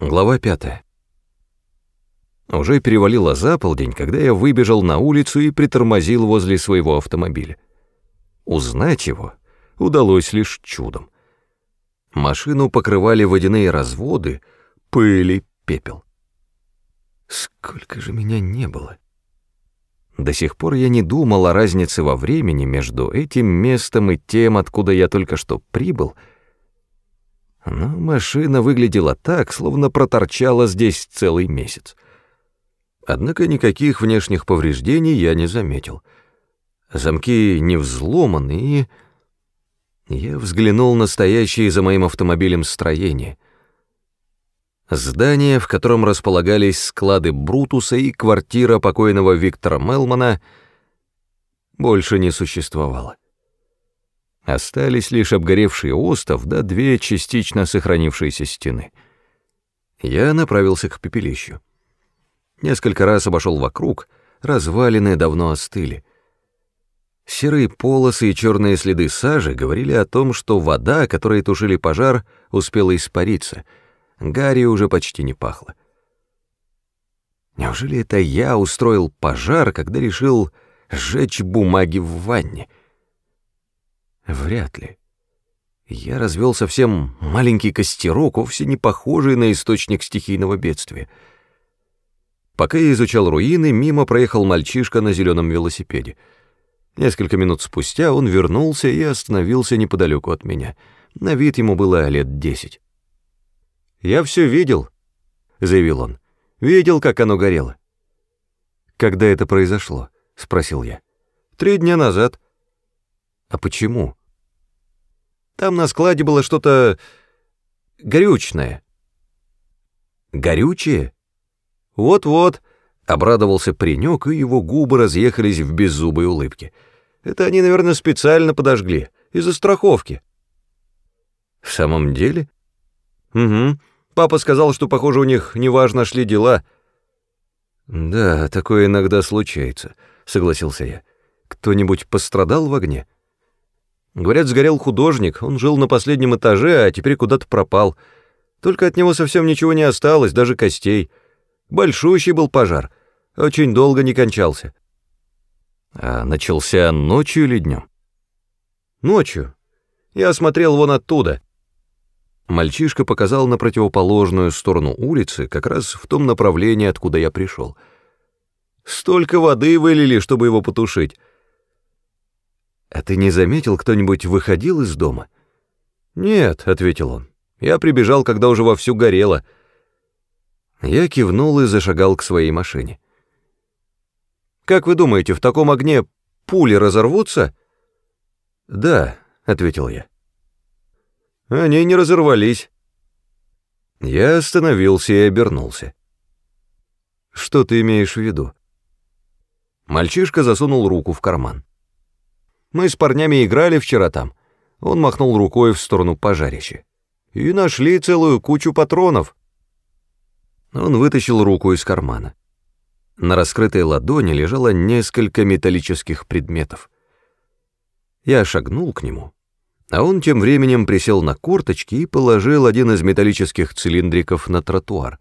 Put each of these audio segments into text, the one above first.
Глава пятая. Уже перевалило за полдень, когда я выбежал на улицу и притормозил возле своего автомобиля. Узнать его удалось лишь чудом. Машину покрывали водяные разводы, пыль и пепел. Сколько же меня не было. До сих пор я не думал о разнице во времени между этим местом и тем, откуда я только что прибыл — но машина выглядела так, словно проторчала здесь целый месяц. Однако никаких внешних повреждений я не заметил. Замки не взломаны, и... Я взглянул на стоящее за моим автомобилем строение. Здание, в котором располагались склады Брутуса и квартира покойного Виктора Мелмана, больше не существовало. Остались лишь обгоревший остов да две частично сохранившиеся стены. Я направился к пепелищу. Несколько раз обошел вокруг, развалины давно остыли. Серые полосы и черные следы сажи говорили о том, что вода, которой тушили пожар, успела испариться. Гарри уже почти не пахло. Неужели это я устроил пожар, когда решил сжечь бумаги в ванне — Вряд ли. Я развел совсем маленький костерок, вовсе не похожий на источник стихийного бедствия. Пока я изучал руины, мимо проехал мальчишка на зеленом велосипеде. Несколько минут спустя он вернулся и остановился неподалеку от меня. На вид ему было лет десять. «Я все видел», — заявил он. «Видел, как оно горело». «Когда это произошло?» — спросил я. «Три дня назад». «А почему?» Там на складе было что-то горючное. Горючее? Вот-вот, обрадовался паренек, и его губы разъехались в беззубой улыбке. Это они, наверное, специально подожгли, из-за страховки. В самом деле? Угу. Папа сказал, что, похоже, у них неважно шли дела. Да, такое иногда случается, согласился я. Кто-нибудь пострадал в огне? — Говорят, сгорел художник, он жил на последнем этаже, а теперь куда-то пропал. Только от него совсем ничего не осталось, даже костей. Большущий был пожар, очень долго не кончался. А начался ночью или днем? Ночью. Я смотрел вон оттуда. Мальчишка показал на противоположную сторону улицы, как раз в том направлении, откуда я пришел. Столько воды вылили, чтобы его потушить. «А ты не заметил, кто-нибудь выходил из дома?» «Нет», — ответил он. «Я прибежал, когда уже вовсю горело». Я кивнул и зашагал к своей машине. «Как вы думаете, в таком огне пули разорвутся?» «Да», — ответил я. «Они не разорвались». Я остановился и обернулся. «Что ты имеешь в виду?» Мальчишка засунул руку в карман. Мы с парнями играли вчера там. Он махнул рукой в сторону пожарища. И нашли целую кучу патронов. Он вытащил руку из кармана. На раскрытой ладони лежало несколько металлических предметов. Я шагнул к нему, а он тем временем присел на корточки и положил один из металлических цилиндриков на тротуар.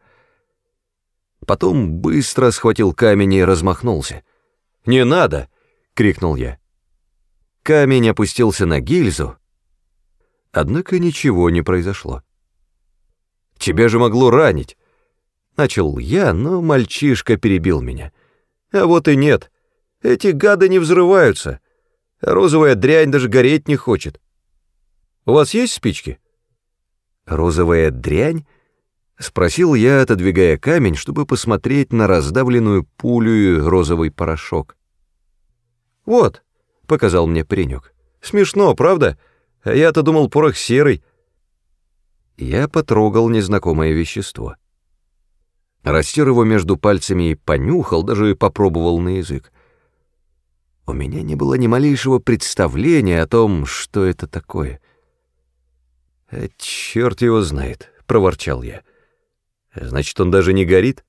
Потом быстро схватил камень и размахнулся. «Не надо!» — крикнул я. Камень опустился на гильзу, однако ничего не произошло. «Тебя же могло ранить!» Начал я, но мальчишка перебил меня. «А вот и нет. Эти гады не взрываются. Розовая дрянь даже гореть не хочет. У вас есть спички?» «Розовая дрянь?» — спросил я, отодвигая камень, чтобы посмотреть на раздавленную пулю и розовый порошок. «Вот», показал мне паренек. Смешно, правда? А я-то думал, порох серый. Я потрогал незнакомое вещество. Растер его между пальцами и понюхал, даже попробовал на язык. У меня не было ни малейшего представления о том, что это такое. «А черт его знает», — проворчал я. «Значит, он даже не горит?»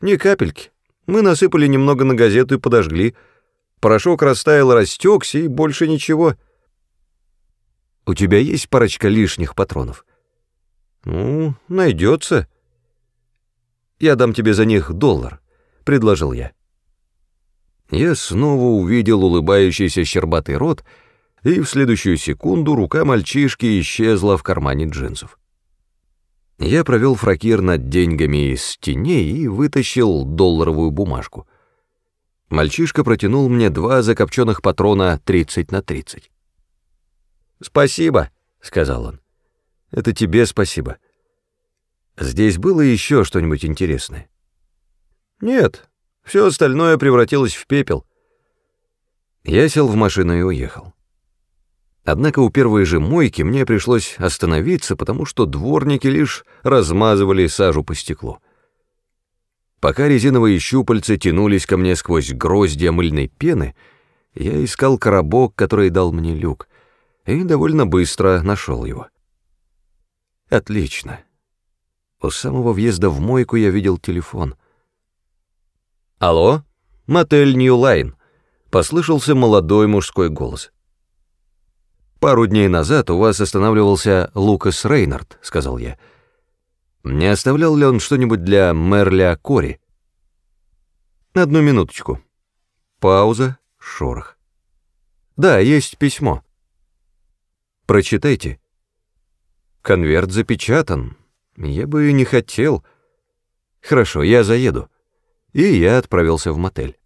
«Ни капельки. Мы насыпали немного на газету и подожгли», Порошок растаял, растекся, и больше ничего. У тебя есть парочка лишних патронов? Ну, найдется. Я дам тебе за них доллар, предложил я. Я снова увидел улыбающийся щербатый рот, и в следующую секунду рука мальчишки исчезла в кармане джинсов. Я провел фракир над деньгами из теней и вытащил долларовую бумажку. Мальчишка протянул мне два закопченных патрона 30 на 30. «Спасибо», — сказал он. «Это тебе спасибо. Здесь было еще что-нибудь интересное?» «Нет, все остальное превратилось в пепел». Я сел в машину и уехал. Однако у первой же мойки мне пришлось остановиться, потому что дворники лишь размазывали сажу по стеклу. Пока резиновые щупальца тянулись ко мне сквозь гроздья мыльной пены, я искал коробок, который дал мне люк, и довольно быстро нашел его. Отлично. У самого въезда в мойку я видел телефон. «Алло? Мотель Нью-Лайн», — послышался молодой мужской голос. «Пару дней назад у вас останавливался Лукас Рейнард», — сказал я. «Не оставлял ли он что-нибудь для Мерля Кори?» «Одну минуточку». Пауза, шорох. «Да, есть письмо». «Прочитайте». «Конверт запечатан. Я бы не хотел». «Хорошо, я заеду». И я отправился в мотель.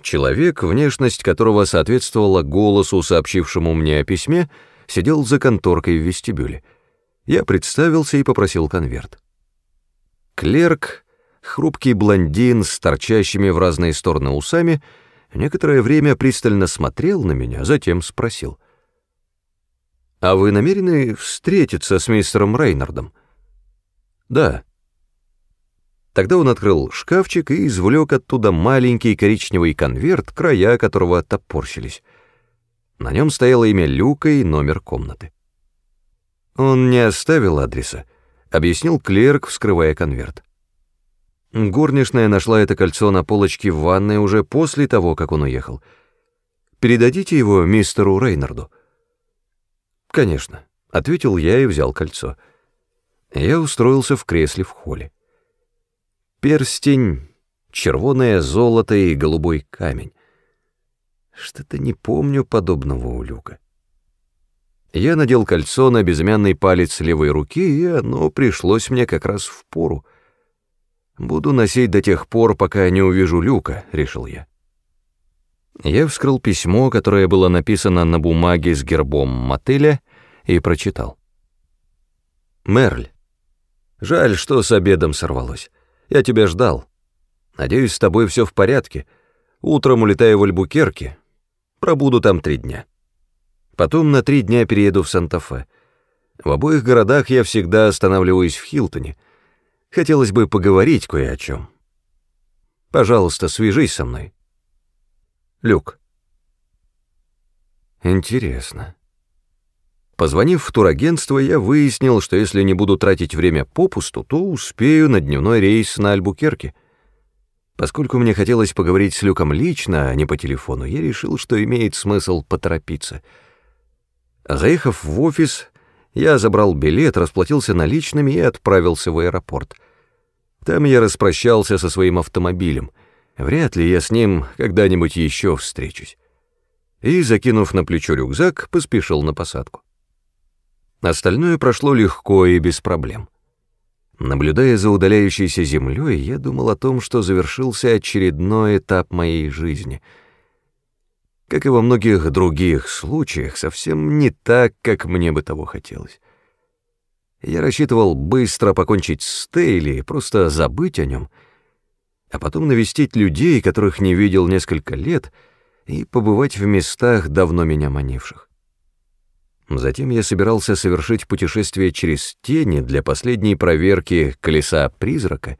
Человек, внешность которого соответствовала голосу, сообщившему мне о письме, сидел за конторкой в вестибюле. Я представился и попросил конверт. Клерк, хрупкий блондин с торчащими в разные стороны усами, некоторое время пристально смотрел на меня, затем спросил. «А вы намерены встретиться с мистером Рейнардом?» «Да». Тогда он открыл шкафчик и извлек оттуда маленький коричневый конверт, края которого топорщились. На нем стояло имя Люка и номер комнаты. Он не оставил адреса, объяснил клерк, вскрывая конверт. Горничная нашла это кольцо на полочке в ванной уже после того, как он уехал. Передадите его мистеру Рейнарду. Конечно, ответил я и взял кольцо. Я устроился в кресле в холле. Перстень, червоное золото и голубой камень. Что-то не помню подобного у Люка. Я надел кольцо на безымянный палец левой руки, и оно пришлось мне как раз в пору. Буду носить до тех пор, пока не увижу Люка, решил я. Я вскрыл письмо, которое было написано на бумаге с гербом мотеля, и прочитал. «Мерль, жаль, что с обедом сорвалось. Я тебя ждал. Надеюсь, с тобой все в порядке. Утром улетаю в Альбукерке. Пробуду там три дня. Потом на три дня перееду в Санта-Фе. В обоих городах я всегда останавливаюсь в Хилтоне. Хотелось бы поговорить кое о чем. Пожалуйста, свяжись со мной. Люк. Интересно. Позвонив в турагентство, я выяснил, что если не буду тратить время попусту, то успею на дневной рейс на Альбукерке. Поскольку мне хотелось поговорить с Люком лично, а не по телефону, я решил, что имеет смысл поторопиться. Заехав в офис, я забрал билет, расплатился наличными и отправился в аэропорт. Там я распрощался со своим автомобилем. Вряд ли я с ним когда-нибудь еще встречусь. И, закинув на плечо рюкзак, поспешил на посадку. Остальное прошло легко и без проблем. Наблюдая за удаляющейся землей, я думал о том, что завершился очередной этап моей жизни. Как и во многих других случаях, совсем не так, как мне бы того хотелось. Я рассчитывал быстро покончить с Тейли просто забыть о нем, а потом навестить людей, которых не видел несколько лет, и побывать в местах, давно меня манивших. Затем я собирался совершить путешествие через тени для последней проверки колеса призрака,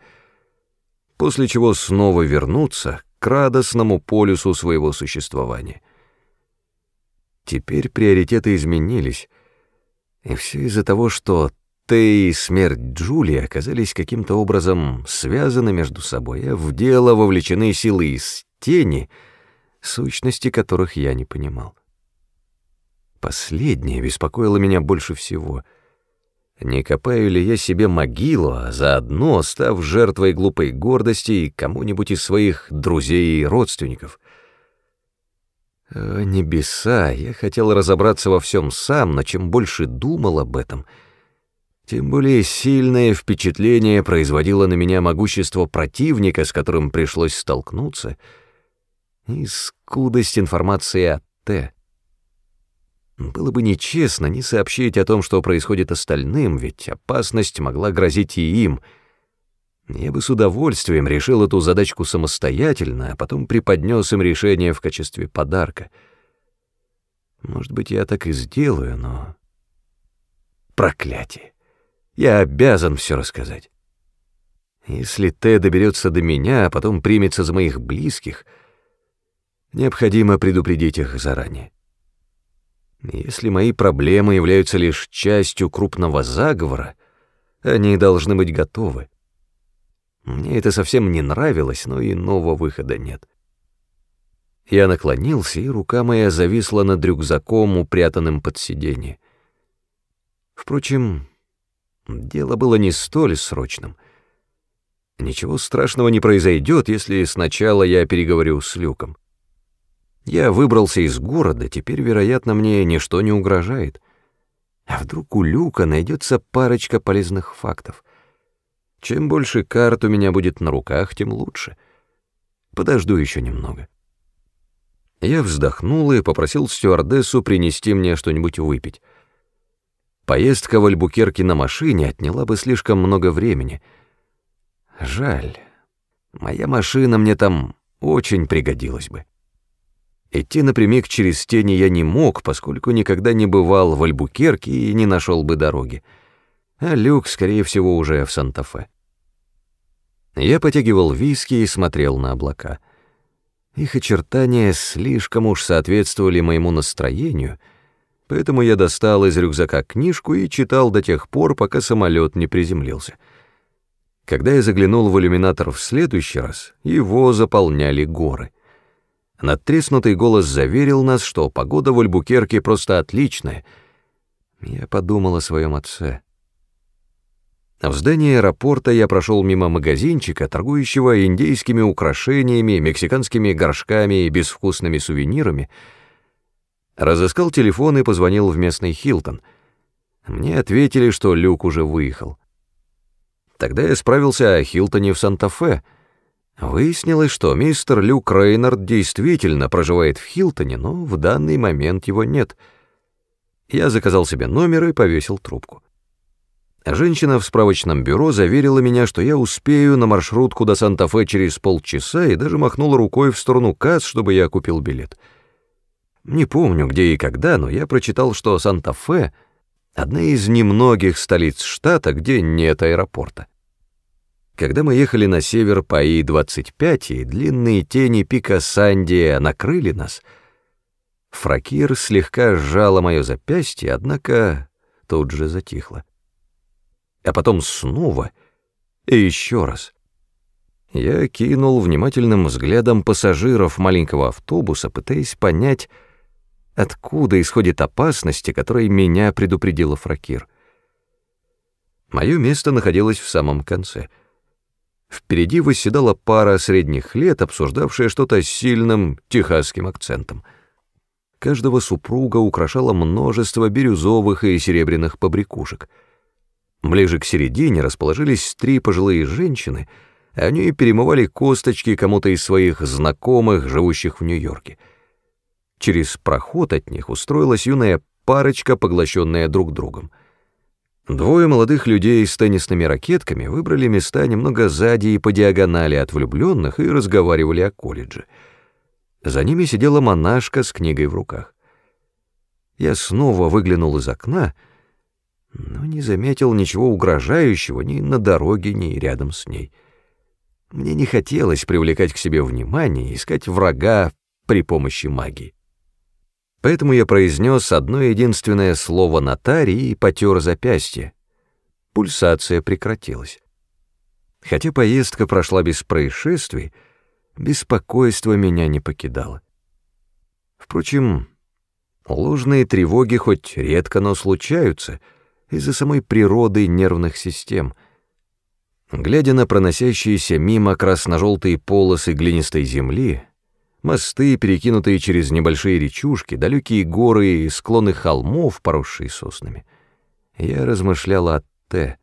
после чего снова вернуться к радостному полюсу своего существования. Теперь приоритеты изменились, и все из-за того, что Тей и смерть Джулии оказались каким-то образом связаны между собой, а в дело вовлечены силы из тени, сущности которых я не понимал. Последнее беспокоило меня больше всего. Не копаю ли я себе могилу, а заодно став жертвой глупой гордости кому-нибудь из своих друзей и родственников? О, небеса, я хотел разобраться во всем сам, но чем больше думал об этом, тем более сильное впечатление производило на меня могущество противника, с которым пришлось столкнуться, и скудость информации о Т. Было бы нечестно не сообщить о том, что происходит остальным, ведь опасность могла грозить и им. Я бы с удовольствием решил эту задачку самостоятельно, а потом преподнес им решение в качестве подарка. Может быть, я так и сделаю, но... Проклятие! Я обязан все рассказать. Если Т доберется до меня, а потом примется за моих близких, необходимо предупредить их заранее. Если мои проблемы являются лишь частью крупного заговора, они должны быть готовы. Мне это совсем не нравилось, но иного выхода нет. Я наклонился, и рука моя зависла над рюкзаком, упрятанным под сиденье. Впрочем, дело было не столь срочным. Ничего страшного не произойдет, если сначала я переговорю с Люком. Я выбрался из города, теперь, вероятно, мне ничто не угрожает. А вдруг у Люка найдется парочка полезных фактов? Чем больше карт у меня будет на руках, тем лучше. Подожду еще немного. Я вздохнул и попросил стюардессу принести мне что-нибудь выпить. Поездка в Альбукерке на машине отняла бы слишком много времени. Жаль, моя машина мне там очень пригодилась бы. Идти напрямик через тени я не мог, поскольку никогда не бывал в Альбукерке и не нашел бы дороги. А Люк, скорее всего, уже в Санта-Фе. Я потягивал виски и смотрел на облака. Их очертания слишком уж соответствовали моему настроению, поэтому я достал из рюкзака книжку и читал до тех пор, пока самолет не приземлился. Когда я заглянул в иллюминатор в следующий раз, его заполняли горы — Надтреснутый голос заверил нас, что погода в Альбукерке просто отличная. Я подумал о своем отце. В здании аэропорта я прошел мимо магазинчика, торгующего индейскими украшениями, мексиканскими горшками и безвкусными сувенирами. Разыскал телефон и позвонил в местный Хилтон. Мне ответили, что Люк уже выехал. Тогда я справился о Хилтоне в Санта-Фе — Выяснилось, что мистер Люк Рейнард действительно проживает в Хилтоне, но в данный момент его нет. Я заказал себе номер и повесил трубку. Женщина в справочном бюро заверила меня, что я успею на маршрутку до Санта-Фе через полчаса и даже махнула рукой в сторону касс, чтобы я купил билет. Не помню, где и когда, но я прочитал, что Санта-Фе — одна из немногих столиц штата, где нет аэропорта. Когда мы ехали на север по И-25, и длинные тени пика Сандия накрыли нас, Фракир слегка сжала мое запястье, однако тут же затихло. А потом снова и еще раз. Я кинул внимательным взглядом пассажиров маленького автобуса, пытаясь понять, откуда исходит опасность, о которой меня предупредила Фракир. Мое место находилось в самом конце — Впереди восседала пара средних лет, обсуждавшая что-то с сильным техасским акцентом. Каждого супруга украшало множество бирюзовых и серебряных побрякушек. Ближе к середине расположились три пожилые женщины, они перемывали косточки кому-то из своих знакомых, живущих в Нью-Йорке. Через проход от них устроилась юная парочка, поглощенная друг другом — Двое молодых людей с теннисными ракетками выбрали места немного сзади и по диагонали от влюбленных и разговаривали о колледже. За ними сидела монашка с книгой в руках. Я снова выглянул из окна, но не заметил ничего угрожающего ни на дороге, ни рядом с ней. Мне не хотелось привлекать к себе внимание и искать врага при помощи магии. Поэтому я произнес одно единственное слово нотарий и потер запястье. Пульсация прекратилась. Хотя поездка прошла без происшествий, беспокойство меня не покидало. Впрочем, ложные тревоги хоть редко, но случаются, из-за самой природы нервных систем. Глядя на проносящиеся мимо красно-желтые полосы глинистой земли, мосты, перекинутые через небольшие речушки, далекие горы и склоны холмов, поросшие соснами, я размышлял о Т.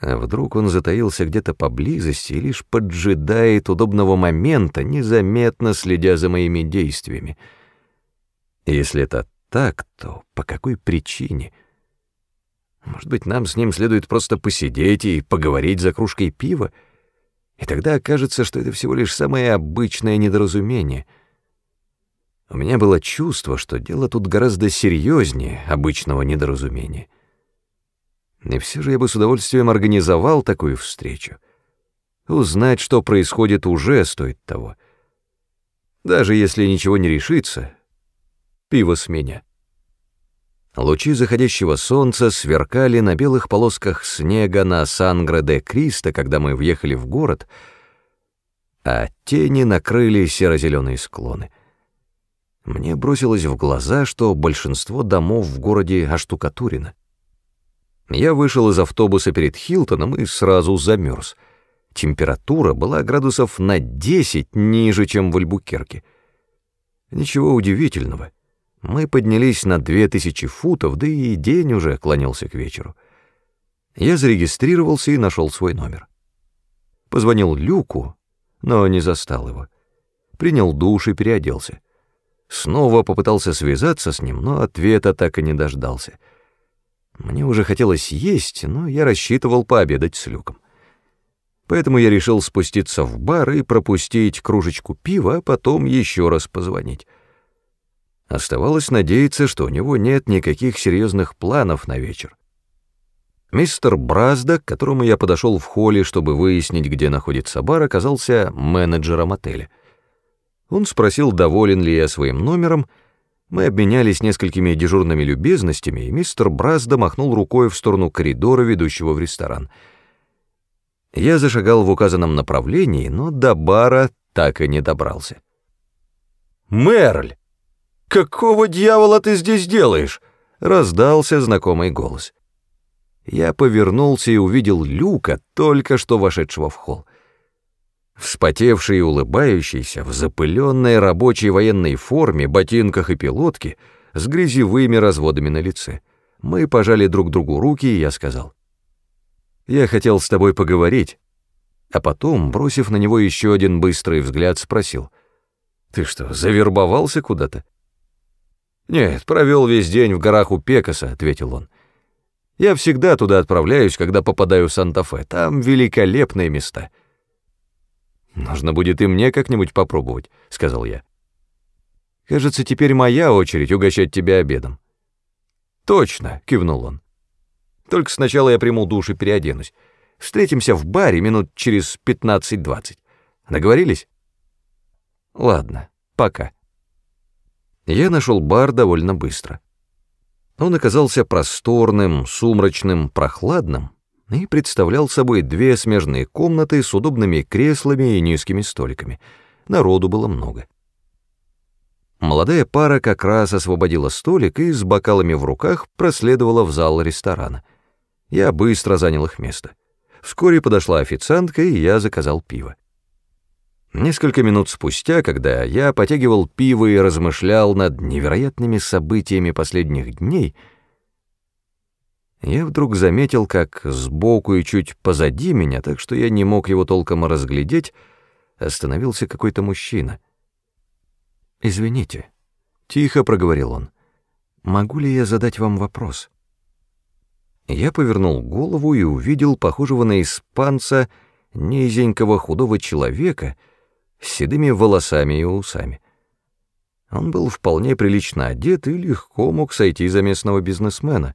А вдруг он затаился где-то поблизости и лишь поджидает удобного момента, незаметно следя за моими действиями. Если это так, то по какой причине — может быть, нам с ним следует просто посидеть и поговорить за кружкой пива? И тогда окажется, что это всего лишь самое обычное недоразумение. У меня было чувство, что дело тут гораздо серьезнее обычного недоразумения. И все же я бы с удовольствием организовал такую встречу. Узнать, что происходит, уже стоит того. Даже если ничего не решится, пиво с меня. Лучи заходящего солнца сверкали на белых полосках снега на Сангре-де-Кристо, когда мы въехали в город, а тени накрыли серо-зеленые склоны. Мне бросилось в глаза, что большинство домов в городе оштукатурено. Я вышел из автобуса перед Хилтоном и сразу замерз. Температура была градусов на 10 ниже, чем в Альбукерке. Ничего удивительного — мы поднялись на две тысячи футов, да и день уже клонился к вечеру. Я зарегистрировался и нашел свой номер. Позвонил Люку, но не застал его. Принял душ и переоделся. Снова попытался связаться с ним, но ответа так и не дождался. Мне уже хотелось есть, но я рассчитывал пообедать с Люком. Поэтому я решил спуститься в бар и пропустить кружечку пива, а потом еще раз позвонить. Оставалось надеяться, что у него нет никаких серьезных планов на вечер. Мистер Бразда, к которому я подошел в холле, чтобы выяснить, где находится бар, оказался менеджером отеля. Он спросил, доволен ли я своим номером. Мы обменялись несколькими дежурными любезностями, и мистер Бразда махнул рукой в сторону коридора, ведущего в ресторан. Я зашагал в указанном направлении, но до бара так и не добрался. «Мерль!» «Какого дьявола ты здесь делаешь?» — раздался знакомый голос. Я повернулся и увидел Люка, только что вошедшего в холл. Вспотевший и улыбающийся, в запыленной рабочей военной форме, ботинках и пилотке, с грязевыми разводами на лице. Мы пожали друг другу руки, и я сказал. «Я хотел с тобой поговорить». А потом, бросив на него еще один быстрый взгляд, спросил. «Ты что, завербовался куда-то?» «Нет, провел весь день в горах у Пекаса», — ответил он. «Я всегда туда отправляюсь, когда попадаю в Санта-Фе. Там великолепные места». «Нужно будет и мне как-нибудь попробовать», — сказал я. «Кажется, теперь моя очередь угощать тебя обедом». «Точно», — кивнул он. «Только сначала я приму душ и переоденусь. Встретимся в баре минут через 15-20. Договорились?» «Ладно, пока». Я нашел бар довольно быстро. Он оказался просторным, сумрачным, прохладным и представлял собой две смежные комнаты с удобными креслами и низкими столиками. Народу было много. Молодая пара как раз освободила столик и с бокалами в руках проследовала в зал ресторана. Я быстро занял их место. Вскоре подошла официантка, и я заказал пиво. Несколько минут спустя, когда я потягивал пиво и размышлял над невероятными событиями последних дней, я вдруг заметил, как сбоку и чуть позади меня, так что я не мог его толком разглядеть, остановился какой-то мужчина. «Извините», — тихо проговорил он, — «могу ли я задать вам вопрос?» Я повернул голову и увидел похожего на испанца низенького худого человека — с седыми волосами и усами. Он был вполне прилично одет и легко мог сойти за местного бизнесмена.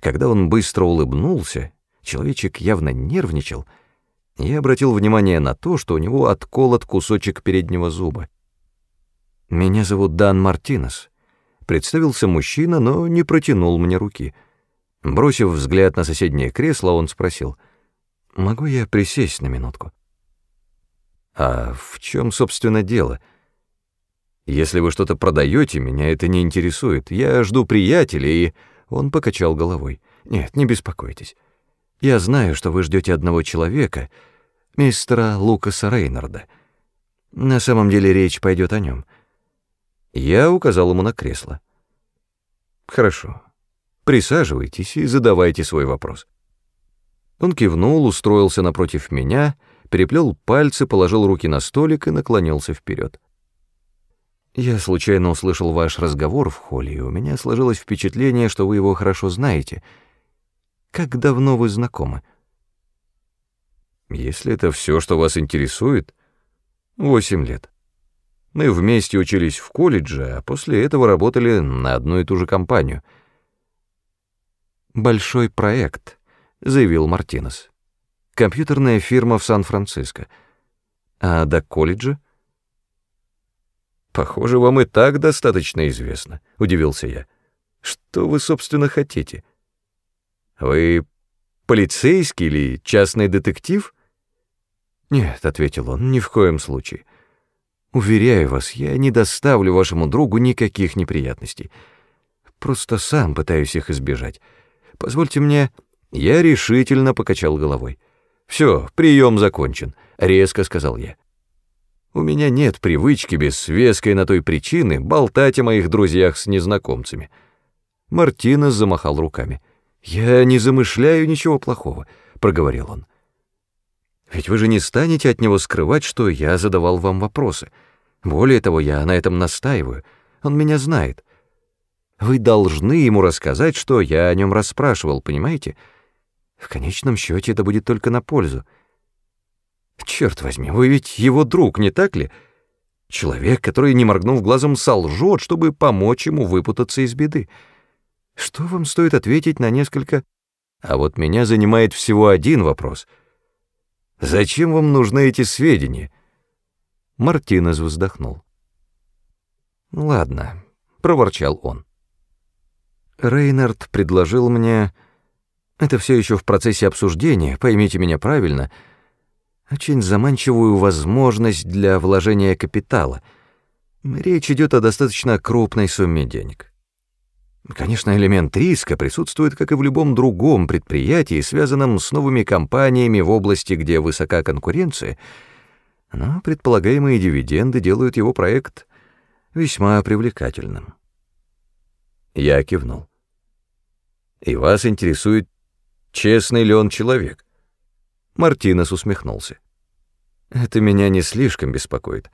Когда он быстро улыбнулся, человечек явно нервничал, я обратил внимание на то, что у него отколот кусочек переднего зуба. «Меня зовут Дан Мартинес», — представился мужчина, но не протянул мне руки. Бросив взгляд на соседнее кресло, он спросил, «Могу я присесть на минутку?» А в чем, собственно, дело? Если вы что-то продаете, меня это не интересует. Я жду приятеля и... Он покачал головой. «Нет, не беспокойтесь. Я знаю, что вы ждете одного человека, мистера Лукаса Рейнарда. На самом деле речь пойдет о нем». Я указал ему на кресло. «Хорошо. Присаживайтесь и задавайте свой вопрос». Он кивнул, устроился напротив меня, переплел пальцы, положил руки на столик и наклонился вперед. «Я случайно услышал ваш разговор в холле, и у меня сложилось впечатление, что вы его хорошо знаете. Как давно вы знакомы?» «Если это все, что вас интересует, восемь лет. Мы вместе учились в колледже, а после этого работали на одну и ту же компанию». «Большой проект», — заявил Мартинес. «Компьютерная фирма в Сан-Франциско. А до колледжа?» «Похоже, вам и так достаточно известно», — удивился я. «Что вы, собственно, хотите? Вы полицейский или частный детектив?» «Нет», — ответил он, — «ни в коем случае. Уверяю вас, я не доставлю вашему другу никаких неприятностей. Просто сам пытаюсь их избежать. Позвольте мне...» Я решительно покачал головой. «Все, прием закончен», — резко сказал я. У меня нет привычки без веской на той причины болтать о моих друзьях с незнакомцами. Мартинес замахал руками. «Я не замышляю ничего плохого», — проговорил он. «Ведь вы же не станете от него скрывать, что я задавал вам вопросы. Более того, я на этом настаиваю. Он меня знает. Вы должны ему рассказать, что я о нем расспрашивал, понимаете? В конечном счете это будет только на пользу. Черт возьми, вы ведь его друг, не так ли? Человек, который, не моргнув глазом, солжет, чтобы помочь ему выпутаться из беды. Что вам стоит ответить на несколько... А вот меня занимает всего один вопрос. Зачем вам нужны эти сведения? Мартинес вздохнул. «Ладно», — проворчал он. Рейнард предложил мне... Это все еще в процессе обсуждения, поймите меня правильно — очень заманчивую возможность для вложения капитала. Речь идет о достаточно крупной сумме денег. Конечно, элемент риска присутствует, как и в любом другом предприятии, связанном с новыми компаниями в области, где высока конкуренция, но предполагаемые дивиденды делают его проект весьма привлекательным. Я кивнул. «И вас интересует, честный ли он человек?» Мартинес усмехнулся. «Это меня не слишком беспокоит.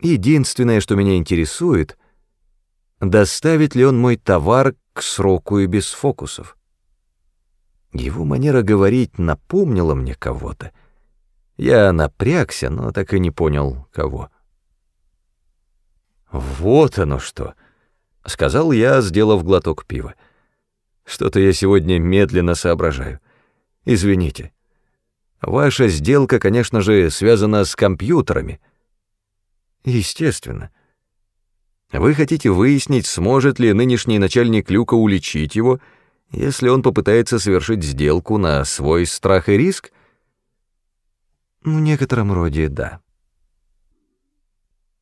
Единственное, что меня интересует, доставит ли он мой товар к сроку и без фокусов. Его манера говорить напомнила мне кого-то. Я напрягся, но так и не понял, кого. «Вот оно что!» — сказал я, сделав глоток пива. «Что-то я сегодня медленно соображаю. Извините». Ваша сделка, конечно же, связана с компьютерами. Естественно. Вы хотите выяснить, сможет ли нынешний начальник Люка уличить его, если он попытается совершить сделку на свой страх и риск? В некотором роде да.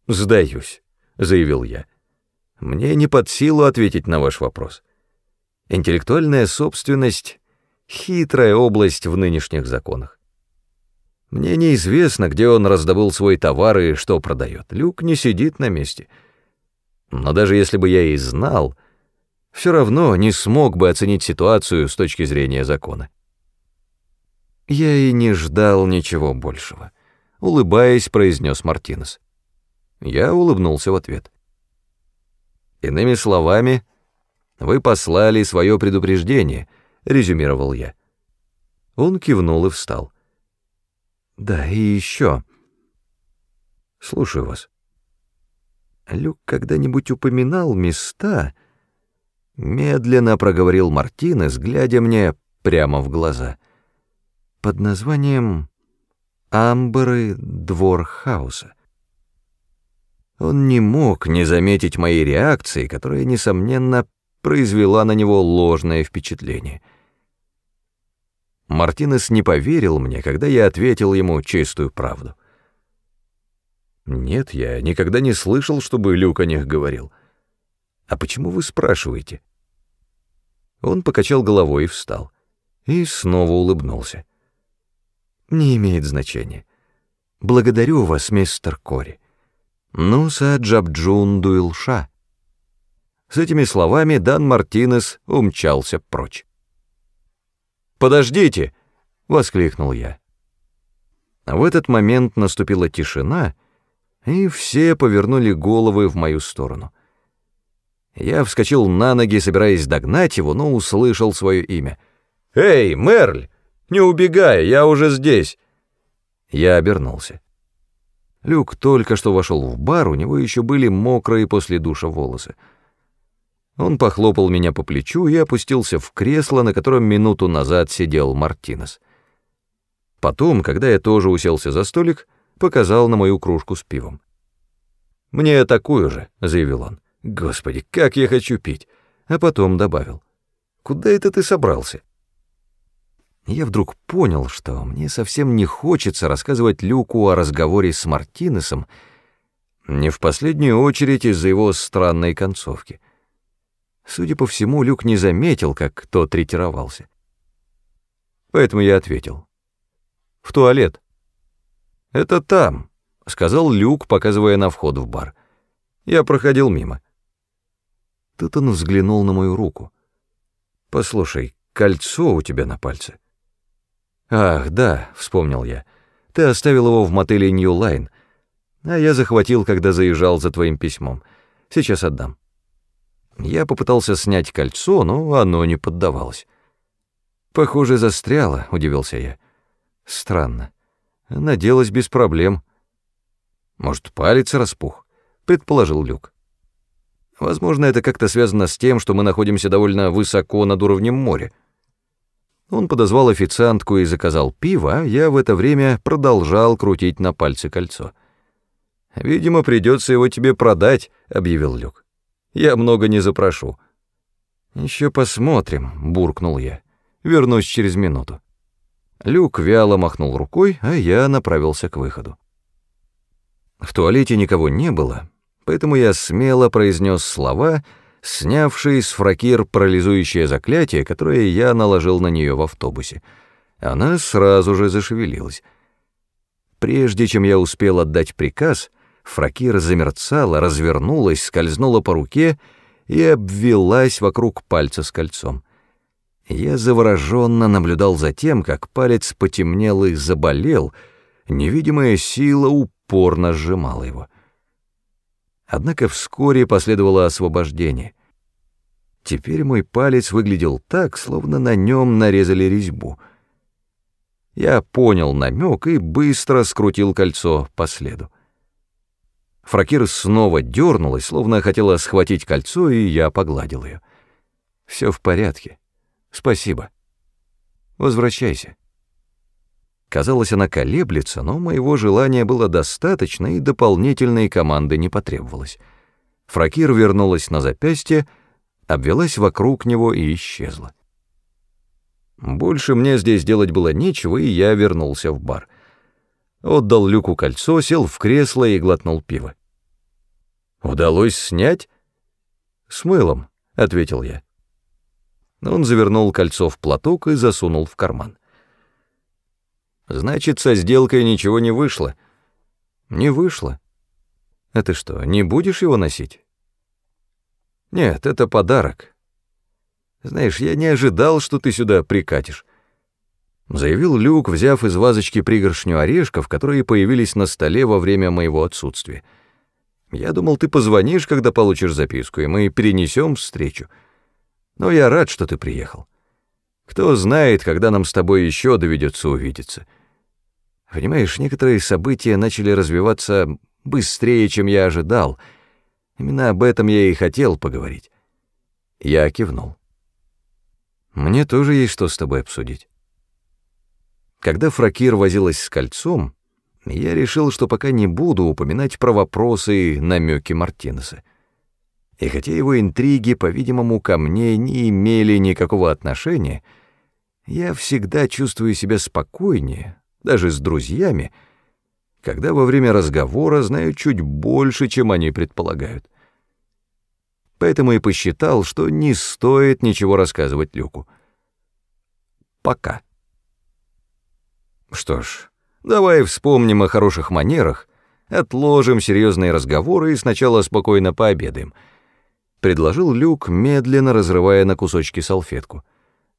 «Сдаюсь», — заявил я. «Мне не под силу ответить на ваш вопрос. Интеллектуальная собственность — хитрая область в нынешних законах. Мне неизвестно, где он раздобыл свой товар и что продает. Люк не сидит на месте. Но даже если бы я и знал, все равно не смог бы оценить ситуацию с точки зрения закона. Я и не ждал ничего большего. Улыбаясь, произнес Мартинес. Я улыбнулся в ответ. Иными словами, вы послали свое предупреждение, резюмировал я. Он кивнул и встал. Да, и еще. Слушаю вас. Люк когда-нибудь упоминал места? Медленно проговорил Мартинес, глядя мне прямо в глаза. Под названием «Амберы двор хаоса». Он не мог не заметить моей реакции, которая, несомненно, произвела на него ложное впечатление — Мартинес не поверил мне, когда я ответил ему чистую правду. «Нет, я никогда не слышал, чтобы Люк о них говорил. А почему вы спрашиваете?» Он покачал головой и встал. И снова улыбнулся. «Не имеет значения. Благодарю вас, мистер Кори. Ну, Джабджун Дуилша». С этими словами Дан Мартинес умчался прочь. «Подождите!» — воскликнул я. В этот момент наступила тишина, и все повернули головы в мою сторону. Я вскочил на ноги, собираясь догнать его, но услышал свое имя. «Эй, Мерль, не убегай, я уже здесь!» Я обернулся. Люк только что вошел в бар, у него еще были мокрые после душа волосы. Он похлопал меня по плечу и опустился в кресло, на котором минуту назад сидел Мартинес. Потом, когда я тоже уселся за столик, показал на мою кружку с пивом. «Мне такую же», — заявил он. «Господи, как я хочу пить!» А потом добавил. «Куда это ты собрался?» Я вдруг понял, что мне совсем не хочется рассказывать Люку о разговоре с Мартинесом, не в последнюю очередь из-за его странной концовки — Судя по всему, Люк не заметил, как тот ретировался. Поэтому я ответил. «В туалет». «Это там», — сказал Люк, показывая на вход в бар. Я проходил мимо. Тут он взглянул на мою руку. «Послушай, кольцо у тебя на пальце». «Ах, да», — вспомнил я. «Ты оставил его в мотеле Нью Лайн, а я захватил, когда заезжал за твоим письмом. Сейчас отдам». Я попытался снять кольцо, но оно не поддавалось. «Похоже, застряло», — удивился я. «Странно. Наделась без проблем». «Может, палец распух?» — предположил Люк. «Возможно, это как-то связано с тем, что мы находимся довольно высоко над уровнем моря». Он подозвал официантку и заказал пиво, а я в это время продолжал крутить на пальце кольцо. «Видимо, придется его тебе продать», — объявил Люк. Я много не запрошу». «Еще посмотрим», — буркнул я. «Вернусь через минуту». Люк вяло махнул рукой, а я направился к выходу. В туалете никого не было, поэтому я смело произнес слова, снявшие с фракир парализующее заклятие, которое я наложил на нее в автобусе. Она сразу же зашевелилась. Прежде чем я успел отдать приказ, Фракира замерцала, развернулась, скользнула по руке и обвелась вокруг пальца с кольцом. Я завороженно наблюдал за тем, как палец потемнел и заболел, невидимая сила упорно сжимала его. Однако вскоре последовало освобождение. Теперь мой палец выглядел так, словно на нем нарезали резьбу. Я понял намек и быстро скрутил кольцо по следу. Фракир снова дернулась, словно хотела схватить кольцо, и я погладил ее. Все в порядке. Спасибо. Возвращайся. Казалось, она колеблется, но моего желания было достаточно, и дополнительной команды не потребовалось. Фракир вернулась на запястье, обвелась вокруг него и исчезла. Больше мне здесь делать было нечего, и я вернулся в бар. Отдал Люку кольцо, сел в кресло и глотнул пиво. «Удалось снять?» «С мылом», — ответил я. Он завернул кольцо в платок и засунул в карман. «Значит, со сделкой ничего не вышло?» «Не вышло. А ты что, не будешь его носить?» «Нет, это подарок. Знаешь, я не ожидал, что ты сюда прикатишь», — заявил Люк, взяв из вазочки пригоршню орешков, которые появились на столе во время моего отсутствия. Я думал, ты позвонишь, когда получишь записку, и мы перенесем встречу. Но я рад, что ты приехал. Кто знает, когда нам с тобой еще доведется увидеться. Понимаешь, некоторые события начали развиваться быстрее, чем я ожидал. Именно об этом я и хотел поговорить. Я кивнул. Мне тоже есть что с тобой обсудить. Когда Фракир возилась с кольцом, я решил, что пока не буду упоминать про вопросы и намеки Мартинеса. И хотя его интриги, по-видимому, ко мне не имели никакого отношения, я всегда чувствую себя спокойнее, даже с друзьями, когда во время разговора знаю чуть больше, чем они предполагают. поэтому и посчитал, что не стоит ничего рассказывать Люку. Пока. Что ж, давай вспомним о хороших манерах, отложим серьезные разговоры и сначала спокойно пообедаем. Предложил Люк, медленно разрывая на кусочки салфетку.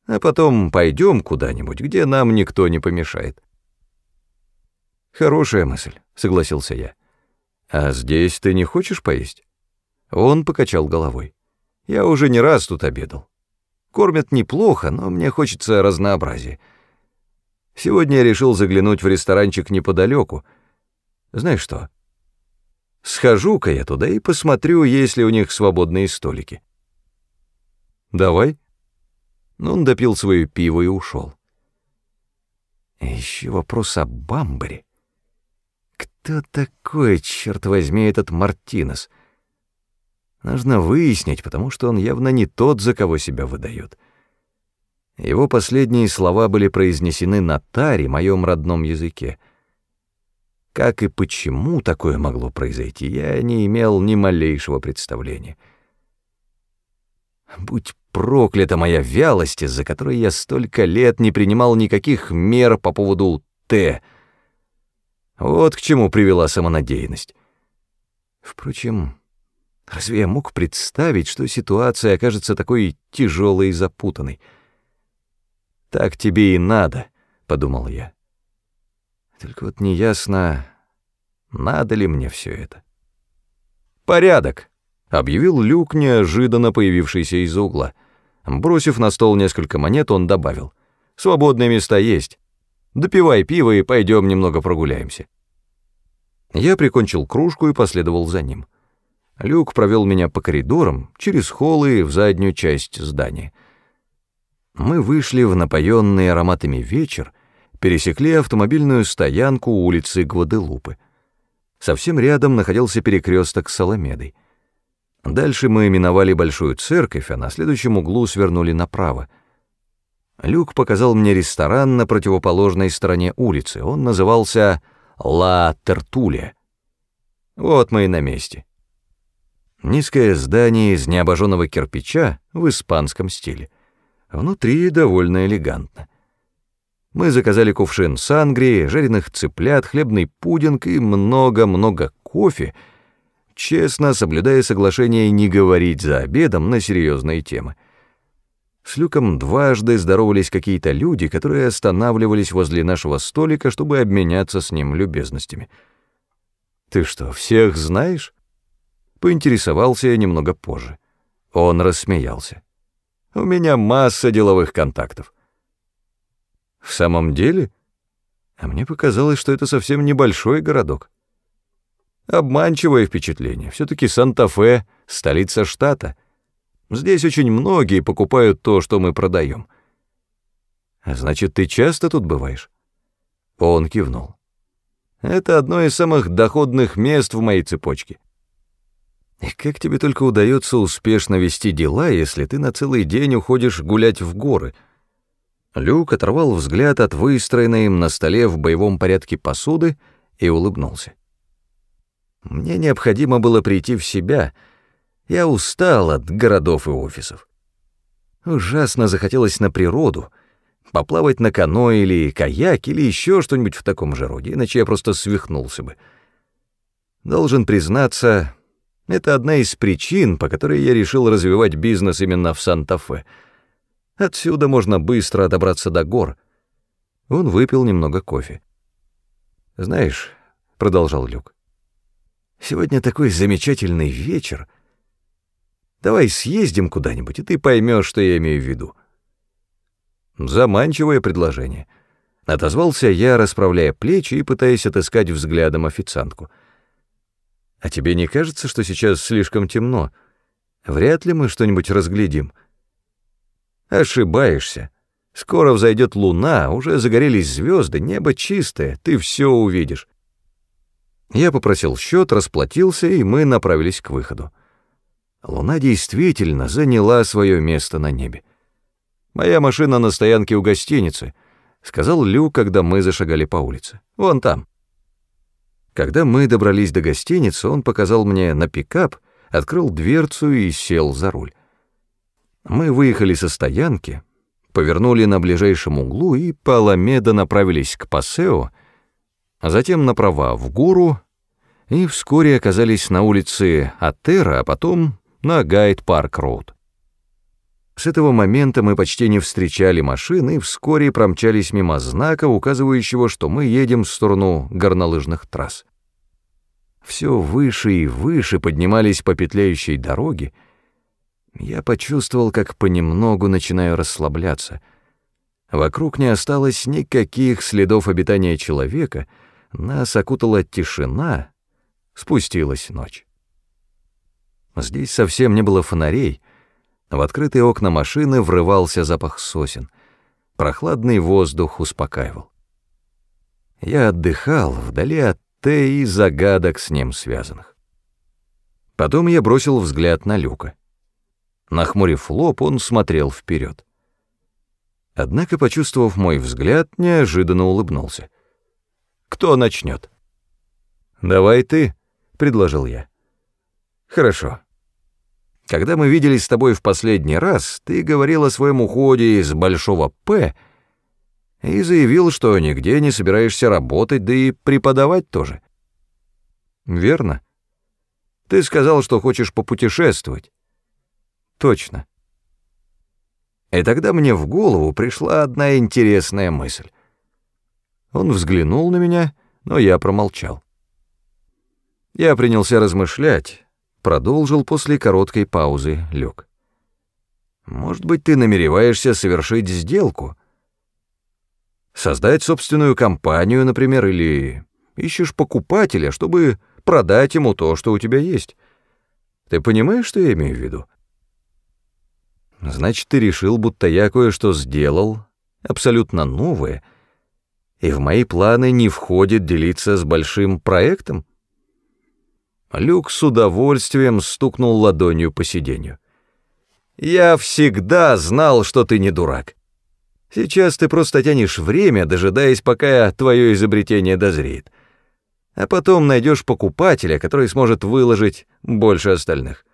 А потом пойдем куда-нибудь, где нам никто не помешает. Хорошая мысль, согласился я. А здесь ты не хочешь поесть? Он покачал головой. Я уже не раз тут обедал. Кормят неплохо, но мне хочется разнообразия. Сегодня я решил заглянуть в ресторанчик неподалеку. Знаешь что? Схожу-ка я туда и посмотрю, есть ли у них свободные столики. Давай. Ну, он допил свое пиво и ушел. Еще вопрос о Бамбаре. Кто такой, черт возьми, этот Мартинес? Нужно выяснить, потому что он явно не тот, за кого себя выдает. Его последние слова были произнесены на таре, моем родном языке. Как и почему такое могло произойти, я не имел ни малейшего представления. Будь проклята моя вялость, из-за которой я столько лет не принимал никаких мер по поводу «Т», вот к чему привела самонадеянность. Впрочем, разве я мог представить, что ситуация окажется такой тяжелой и запутанной? «Так тебе и надо», — подумал я. Только вот неясно, надо ли мне все это. «Порядок», — объявил Люк, неожиданно появившийся из-за угла. Бросив на стол несколько монет, он добавил. «Свободные места есть. Допивай пиво и пойдем немного прогуляемся». Я прикончил кружку и последовал за ним. Люк провел меня по коридорам, через холлы в заднюю часть здания. Мы вышли в напоенный ароматами вечер, пересекли автомобильную стоянку улицы Гваделупы. Совсем рядом находился перекресток с Аламедой. Дальше мы миновали большую церковь, а на следующем углу свернули направо — Люк показал мне ресторан на противоположной стороне улицы. Он назывался «Ла Тертулия». Вот мы и на месте. Низкое здание из необожженного кирпича в испанском стиле. Внутри довольно элегантно. Мы заказали кувшин сангрии, жареных цыплят, хлебный пудинг и много-много кофе, честно соблюдая соглашение не говорить за обедом на серьезные темы. С Люком дважды здоровались какие-то люди, которые останавливались возле нашего столика, чтобы обменяться с ним любезностями. «Ты что, всех знаешь?» Поинтересовался я немного позже. Он рассмеялся. «У меня масса деловых контактов». «В самом деле?» А мне показалось, что это совсем небольшой городок. Обманчивое впечатление. Все-таки Санта-Фе — столица штата — Здесь очень многие покупают то, что мы продаем. Значит, ты часто тут бываешь? Он кивнул. Это одно из самых доходных мест в моей цепочке. И как тебе только удается успешно вести дела, если ты на целый день уходишь гулять в горы? Люк оторвал взгляд от выстроенной им на столе в боевом порядке посуды и улыбнулся. Мне необходимо было прийти в себя — я устал от городов и офисов. Ужасно захотелось на природу, поплавать на каноэ или каяке или еще что-нибудь в таком же роде, иначе я просто свихнулся бы. Должен признаться, это одна из причин, по которой я решил развивать бизнес именно в Санта-Фе. Отсюда можно быстро добраться до гор. Он выпил немного кофе. «Знаешь», — продолжал Люк, — «сегодня такой замечательный вечер — Давай съездим куда-нибудь, и ты поймешь, что я имею в виду». Заманчивое предложение. Отозвался я, расправляя плечи и пытаясь отыскать взглядом официантку. «А тебе не кажется, что сейчас слишком темно? Вряд ли мы что-нибудь разглядим». «Ошибаешься. Скоро взойдет луна, уже загорелись звезды, небо чистое, ты все увидишь». Я попросил счет, расплатился, и мы направились к выходу. Луна действительно заняла свое место на небе. «Моя машина на стоянке у гостиницы», — сказал Лю, когда мы зашагали по улице. «Вон там». Когда мы добрались до гостиницы, он показал мне на пикап, открыл дверцу и сел за руль. Мы выехали со стоянки, повернули на ближайшем углу и по Аламеда направились к Пасео, а затем направо в гору и вскоре оказались на улице Артера, а потом на Гайд-Парк-Роуд. С этого момента мы почти не встречали машин и вскоре промчались мимо знака, указывающего, что мы едем в сторону горнолыжных трасс. Все выше и выше поднимались по петляющей дороге. Я почувствовал, как понемногу начинаю расслабляться. Вокруг не осталось никаких следов обитания человека, нас окутала тишина, спустилась ночь. Здесь совсем не было фонарей. В открытые окна машины врывался запах сосен. Прохладный воздух успокаивал. Я отдыхал вдали от и загадок с ним связанных. Потом я бросил взгляд на Люка. Нахмурив лоб, он смотрел вперед. Однако, почувствовав мой взгляд, неожиданно улыбнулся. «Кто начнет?» «Давай ты», — предложил я. «Хорошо. Когда мы виделись с тобой в последний раз, ты говорил о своем уходе из Большого «П», и заявил, что нигде не собираешься работать, да и преподавать тоже. Верно? Ты сказал, что хочешь попутешествовать. Точно. И тогда мне в голову пришла одна интересная мысль. Он взглянул на меня, но я промолчал. Я принялся размышлять, продолжил после короткой паузы Люк. Может быть, ты намереваешься совершить сделку? Создать собственную компанию, например, или ищешь покупателя, чтобы продать ему то, что у тебя есть. Ты понимаешь, что я имею в виду? Значит, ты решил, будто я кое-что сделал, абсолютно новое, и в мои планы не входит делиться с большим проектом? Люк с удовольствием стукнул ладонью по сиденью. «Я всегда знал, что ты не дурак. Сейчас ты просто тянешь время, дожидаясь, пока твое изобретение дозреет. А потом найдешь покупателя, который сможет выложить больше остальных.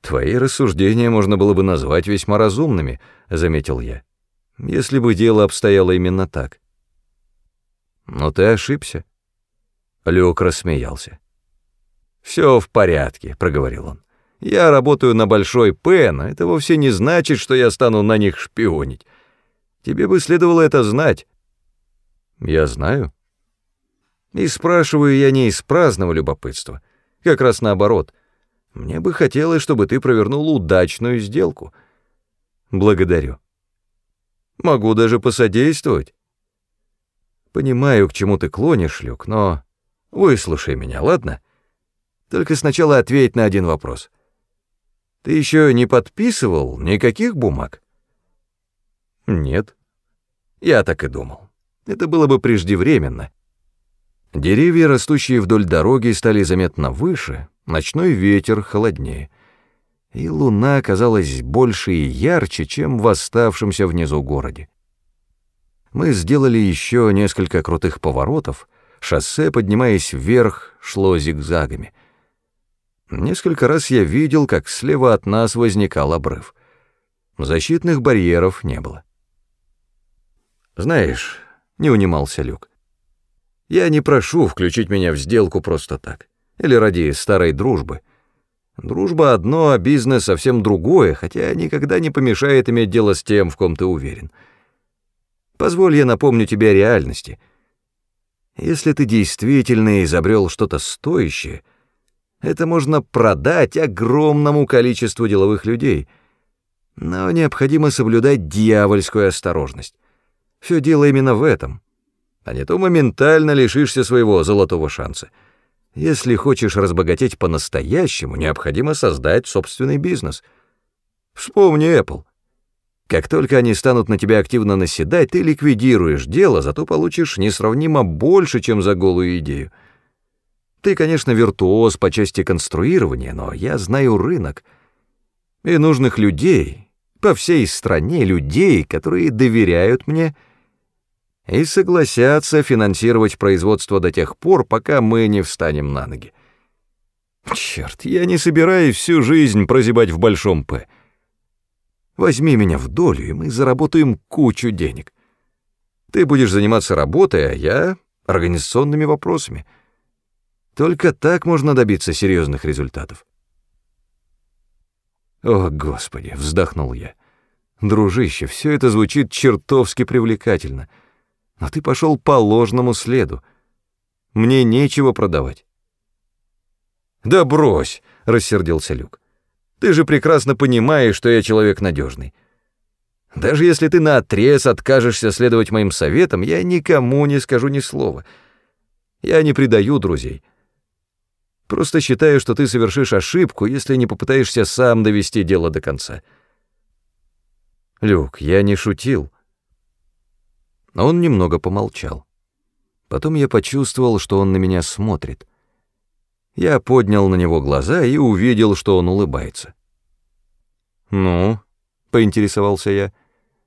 Твои рассуждения можно было бы назвать весьма разумными, заметил я, если бы дело обстояло именно так. Но ты ошибся. Люк рассмеялся. «Все в порядке», — проговорил он. Я работаю на Большой П, но это вовсе не значит, что я стану на них шпионить. Тебе бы следовало это знать. Я знаю. И спрашиваю я не из праздного любопытства, как раз наоборот. Мне бы хотелось, чтобы ты провернул удачную сделку. Благодарю. Могу даже посодействовать. Понимаю, к чему ты клонишь, Люк, но выслушай меня, ладно? Только сначала ответь на один вопрос — ты еще не подписывал никаких бумаг? Нет. Я так и думал. Это было бы преждевременно. Деревья, растущие вдоль дороги, стали заметно выше, ночной ветер холоднее. И луна казалась больше и ярче, чем в оставшемся внизу городе. Мы сделали еще несколько крутых поворотов, шоссе, поднимаясь вверх, шло зигзагами — Несколько раз я видел, как слева от нас возникал обрыв. Защитных барьеров не было. «Знаешь», — не унимался Люк, — «я не прошу включить меня в сделку просто так, или ради старой дружбы. Дружба одно, а бизнес совсем другое, хотя никогда не помешает иметь дело с тем, в ком ты уверен. Позволь я напомню тебе о реальности. Если ты действительно изобрел что-то стоящее — это можно продать огромному количеству деловых людей. Но необходимо соблюдать дьявольскую осторожность. Все дело именно в этом. А не то моментально лишишься своего золотого шанса. Если хочешь разбогатеть по-настоящему, необходимо создать собственный бизнес. Вспомни Apple. Как только они станут на тебя активно наседать, ты ликвидируешь дело, зато получишь несравнимо больше, чем за голую идею. Ты, конечно, виртуоз по части конструирования, но я знаю рынок и нужных людей по всей стране, людей, которые доверяют мне и согласятся финансировать производство до тех пор, пока мы не встанем на ноги. Черт, я не собираюсь всю жизнь прозябать в большом «П». Возьми меня в долю, и мы заработаем кучу денег. Ты будешь заниматься работой, а я — организационными вопросами. Только так можно добиться серьезных результатов. «О, Господи!» — вздохнул я. «Дружище, все это звучит чертовски привлекательно. Но ты пошел по ложному следу. Мне нечего продавать». «Да брось!» — рассердился Люк. «Ты же прекрасно понимаешь, что я человек надежный. Даже если ты наотрез откажешься следовать моим советам, я никому не скажу ни слова. Я не предаю друзей». Просто считаю, что ты совершишь ошибку, если не попытаешься сам довести дело до конца. Люк, я не шутил. Он немного помолчал. Потом я почувствовал, что он на меня смотрит. Я поднял на него глаза и увидел, что он улыбается. «Ну?» — поинтересовался я.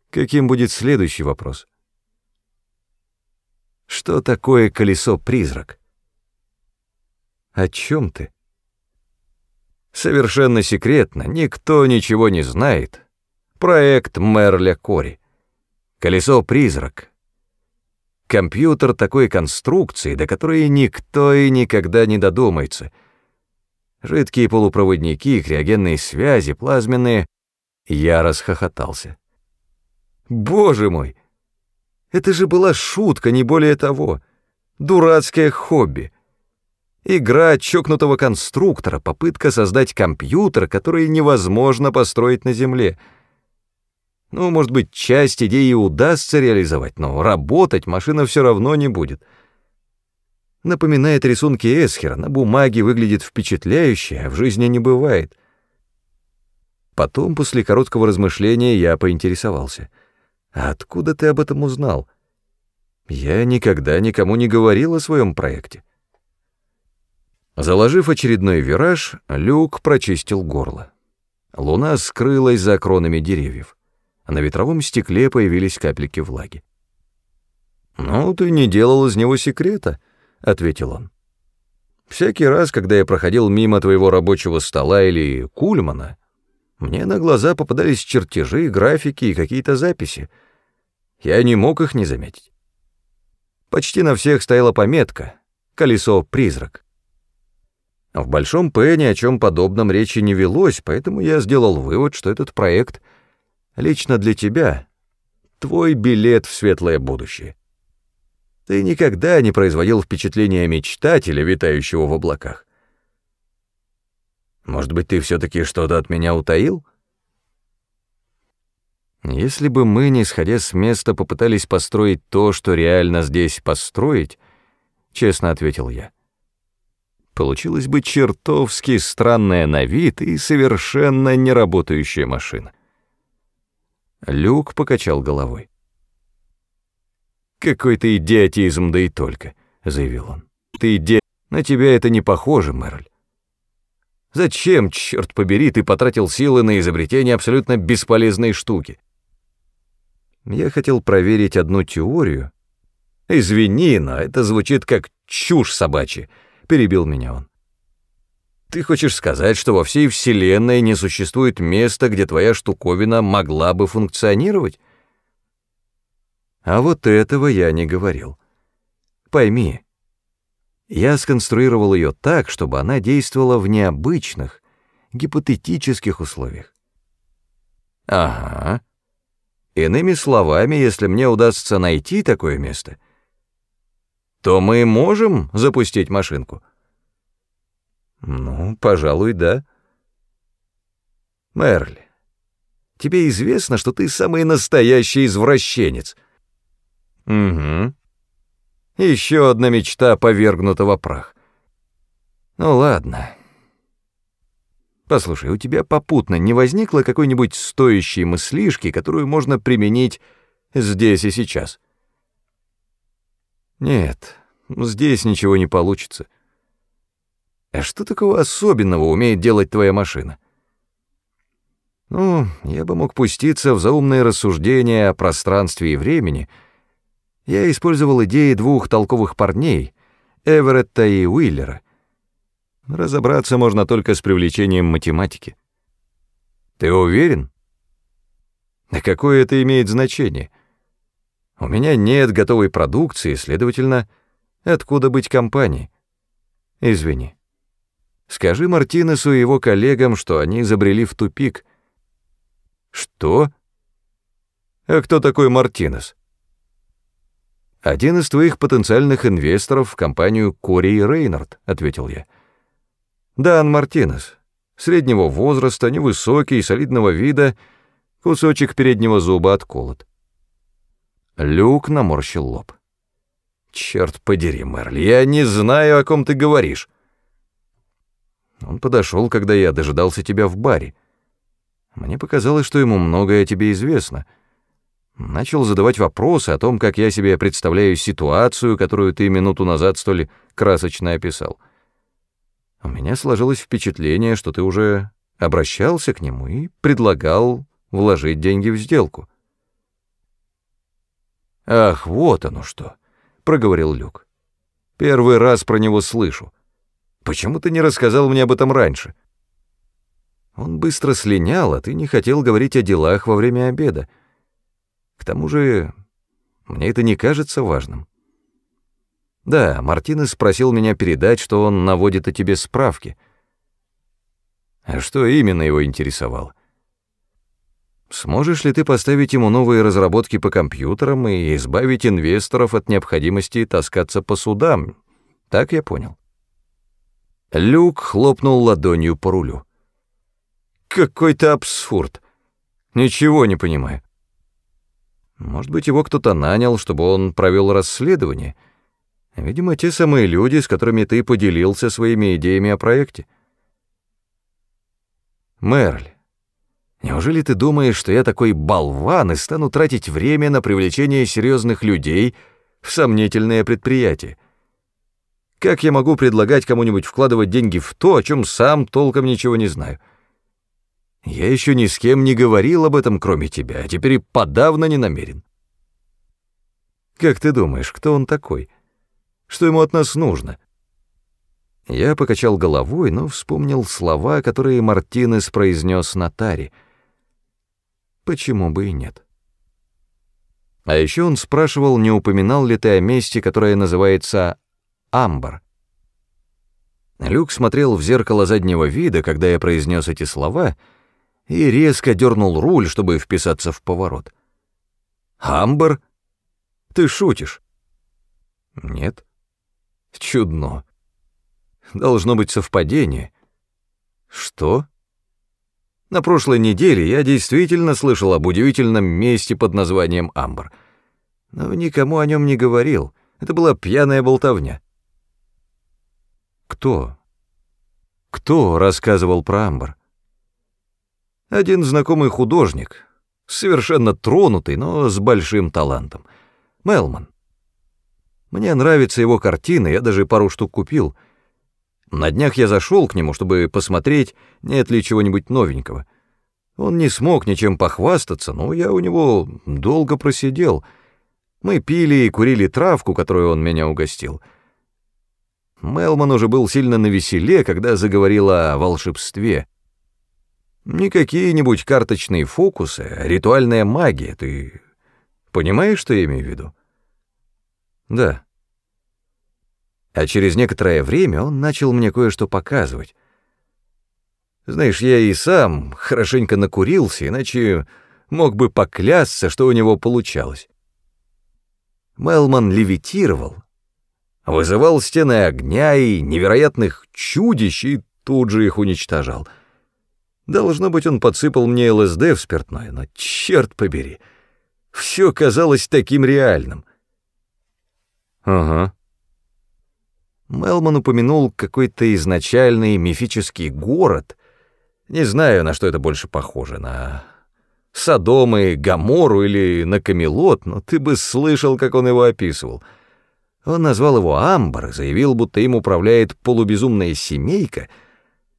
«Каким будет следующий вопрос?» «Что такое колесо-призрак?» «О чем ты?» «Совершенно секретно, никто ничего не знает. Проект Мерля Кори. Колесо-призрак. Компьютер такой конструкции, до которой никто и никогда не додумается. Жидкие полупроводники, криогенные связи, плазменные...» Я расхохотался. «Боже мой! Это же была шутка, не более того. Дурацкое хобби. Игра чокнутого конструктора, попытка создать компьютер, который невозможно построить на Земле. Ну, может быть, часть идеи удастся реализовать, но работать машина все равно не будет. Напоминает рисунки Эсхера, на бумаге выглядит впечатляюще, а в жизни не бывает. Потом, после короткого размышления, я поинтересовался. «А откуда ты об этом узнал?» «Я никогда никому не говорил о своем проекте». Заложив очередной вираж, Люк прочистил горло. Луна скрылась за кронами деревьев. На ветровом стекле появились капельки влаги. «Ну, ты не делал из него секрета», — ответил он. «Всякий раз, когда я проходил мимо твоего рабочего стола или кульмана, мне на глаза попадались чертежи, графики и какие-то записи. Я не мог их не заметить. Почти на всех стояла пометка «Колесо-призрак». В Большом П ни о чем подобном речи не велось, поэтому я сделал вывод, что этот проект лично для тебя — твой билет в светлое будущее. Ты никогда не производил впечатления мечтателя, витающего в облаках. Может быть, ты все-таки что-то от меня утаил? Если бы мы, не сходя с места, попытались построить то, что реально здесь построить, честно ответил я, получилась бы чертовски странная на вид и совершенно неработающая машина. Люк покачал головой. «Какой-то идиотизм, да и только», — заявил он. «Ты иди... На тебя это не похоже, Мерль. Зачем, черт побери, ты потратил силы на изобретение абсолютно бесполезной штуки? Я хотел проверить одну теорию. Извини, но это звучит как чушь собачья. — перебил меня он. «Ты хочешь сказать, что во всей Вселенной не существует места, где твоя штуковина могла бы функционировать?» А вот этого я не говорил. Пойми, я сконструировал ее так, чтобы она действовала в необычных, гипотетических условиях. Ага. Иными словами, если мне удастся найти такое место, то мы можем запустить машинку? Ну, пожалуй, да. Мерли, тебе известно, что ты самый настоящий извращенец. Угу. Еще одна мечта повергнутого прах. Ну ладно. Послушай, у тебя попутно не возникло какой-нибудь стоящей мыслишки, которую можно применить здесь и сейчас? — нет, здесь ничего не получится. А что такого особенного умеет делать твоя машина? Ну, я бы мог пуститься в заумные рассуждения о пространстве и времени. Я использовал идеи двух толковых парней, Эверетта и Уиллера. Разобраться можно только с привлечением математики. Ты уверен? А какое это имеет значение? У меня нет готовой продукции, следовательно, откуда быть компании? Извини. Скажи Мартинесу и его коллегам, что они забрели в тупик. Что? А кто такой Мартинес? Один из твоих потенциальных инвесторов в компанию Кори и Рейнард, ответил я. Дан Мартинес. Среднего возраста, невысокий, солидного вида, кусочек переднего зуба отколот. Люк наморщил лоб. «Черт подери, Мерли, я не знаю, о ком ты говоришь». Он подошел, когда я дожидался тебя в баре. Мне показалось, что ему многое о тебе известно. Начал задавать вопросы о том, как я себе представляю ситуацию, которую ты минуту назад столь красочно описал. У меня сложилось впечатление, что ты уже обращался к нему и предлагал вложить деньги в сделку. «Ах, вот оно что!» — проговорил Люк. «Первый раз про него слышу. Почему ты не рассказал мне об этом раньше?» Он быстро слинял, а ты не хотел говорить о делах во время обеда. К тому же, мне это не кажется важным. Да, Мартинес спросил меня передать, что он наводит о тебе справки. А что именно его интересовало? Сможешь ли ты поставить ему новые разработки по компьютерам и избавить инвесторов от необходимости таскаться по судам? Так я понял. Люк хлопнул ладонью по рулю. Какой-то абсурд. Ничего не понимаю. Может быть, его кто-то нанял, чтобы он провел расследование — Видимо, те самые люди, с которыми ты поделился своими идеями о проекте. Мерль, неужели ты думаешь, что я такой болван и стану тратить время на привлечение серьезных людей в сомнительное предприятие? Как я могу предлагать кому-нибудь вкладывать деньги в то, о чем сам толком ничего не знаю? Я еще ни с кем не говорил об этом, кроме тебя, а теперь и подавно не намерен. Как ты думаешь, кто он такой?» Что ему от нас нужно?» Я покачал головой, но вспомнил слова, которые Мартинес произнес на таре. Почему бы и нет? А еще он спрашивал, не упоминал ли ты о месте, которое называется Амбар. Люк смотрел в зеркало заднего вида, когда я произнес эти слова, и резко дернул руль, чтобы вписаться в поворот. «Амбар? Ты шутишь?» «Нет». Чудно. Должно быть совпадение. Что? На прошлой неделе я действительно слышал об удивительном месте под названием Амбр. Но никому о нем не говорил. Это была пьяная болтовня. Кто? Кто рассказывал про Амбр? Один знакомый художник, совершенно тронутый, но с большим талантом. Мелман. Мне нравится его картина, я даже пару штук купил. На днях я зашел к нему, чтобы посмотреть, нет ли чего-нибудь новенького. Он не смог ничем похвастаться, но я у него долго просидел. Мы пили и курили травку, которую он меня угостил. Мелман уже был сильно навеселе, когда заговорил о волшебстве. Не какие-нибудь карточные фокусы, а ритуальная магия, ты понимаешь, что я имею в виду? Да. А через некоторое время он начал мне кое-что показывать. Знаешь, я и сам хорошенько накурился, иначе мог бы поклясться, что у него получалось. Мелман левитировал, вызывал стены огня и невероятных чудищ и тут же их уничтожал. Должно быть, он подсыпал мне ЛСД в спиртное, но черт побери, все казалось таким реальным. Ага. Мелман упомянул какой-то изначальный мифический город. Не знаю, на что это больше похоже, на Содом и Гамору или на Камелот, но ты бы слышал, как он его описывал. Он назвал его Амбар, заявил, будто им управляет полубезумная семейка,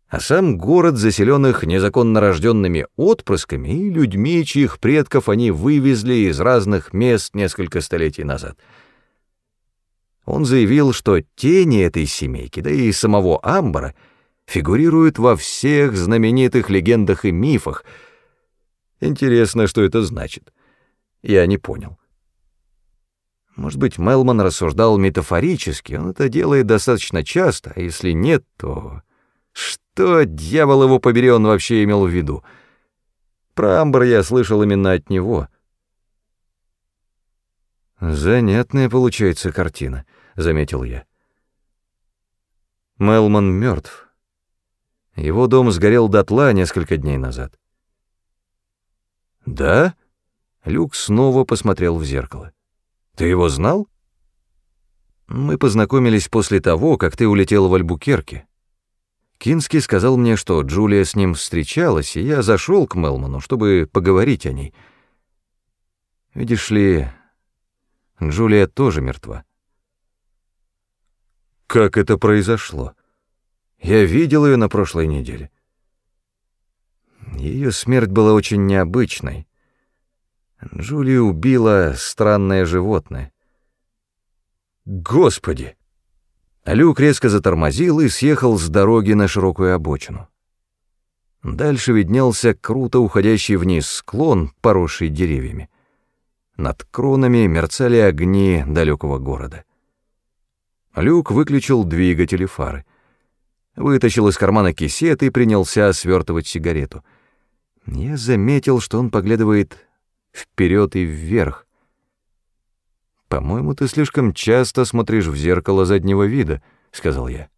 а сам город заселен их незаконно рожденными отпрысками и людьми, чьих предков они вывезли из разных мест несколько столетий назад — он заявил, что тени этой семейки, да и самого Амбара, фигурирует во всех знаменитых легендах и мифах. Интересно, что это значит. Я не понял. Может быть, Мелман рассуждал метафорически, он это делает достаточно часто, а если нет, то... Что, дьявол его побери, он вообще имел в виду? Про Амбр я слышал именно от него. «Занятная получается картина», — заметил я. Мелман мертв. Его дом сгорел дотла несколько дней назад. «Да?» — Люк снова посмотрел в зеркало. «Ты его знал?» «Мы познакомились после того, как ты улетел в Альбукерке. Кински сказал мне, что Джулия с ним встречалась, и я зашел к Мелману, чтобы поговорить о ней. Видишь ли, Джулия тоже мертва. Как это произошло? Я видел ее на прошлой неделе. Ее смерть была очень необычной. Джулию убило странное животное. Господи! Люк резко затормозил и съехал с дороги на широкую обочину. Дальше виднелся круто уходящий вниз склон, поросший деревьями. Над кронами мерцали огни далекого города. Люк выключил двигатель и фары. Вытащил из кармана кисет и принялся свертывать сигарету. Я заметил, что он поглядывает вперед и вверх. «По-моему, ты слишком часто смотришь в зеркало заднего вида», — сказал я.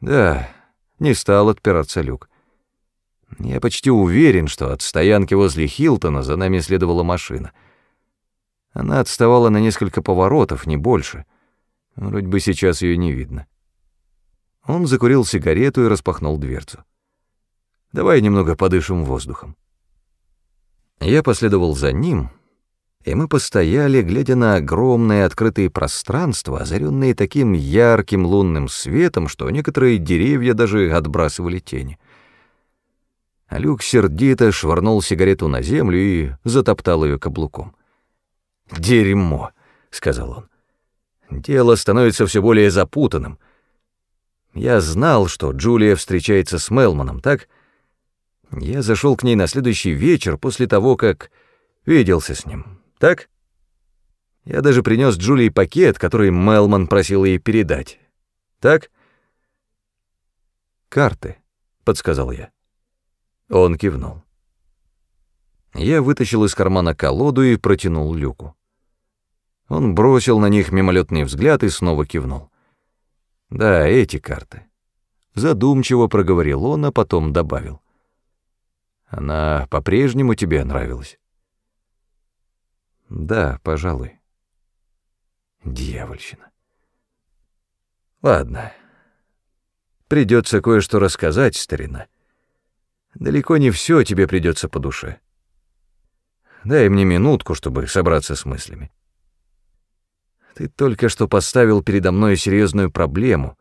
«Да», — не стал отпираться люк. «Я почти уверен, что от стоянки возле Хилтона за нами следовала машина. Она отставала на несколько поворотов, не больше. Вроде бы сейчас ее не видно». Он закурил сигарету и распахнул дверцу. «Давай немного подышим воздухом». Я последовал за ним, — и мы постояли, глядя на огромные открытые пространства, озаренные таким ярким лунным светом, что некоторые деревья даже отбрасывали тени. А Люк сердито швырнул сигарету на землю и затоптал ее каблуком. «Дерьмо», — сказал он. «Дело становится все более запутанным. Я знал, что Джулия встречается с Мелманом, так? Я зашел к ней на следующий вечер после того, как виделся с ним так? Я даже принес Джулии пакет, который Мелман просил ей передать. Так? Карты, подсказал я. Он кивнул. Я вытащил из кармана колоду и протянул Люку. Он бросил на них мимолетный взгляд и снова кивнул. Да, эти карты. Задумчиво проговорил он, а потом добавил. Она по-прежнему тебе нравилась? Да, пожалуй. Дьявольщина. Ладно. Придется кое-что рассказать, старина. Далеко не все тебе придется по душе. Дай мне минутку, чтобы собраться с мыслями. Ты только что поставил передо мной серьезную проблему.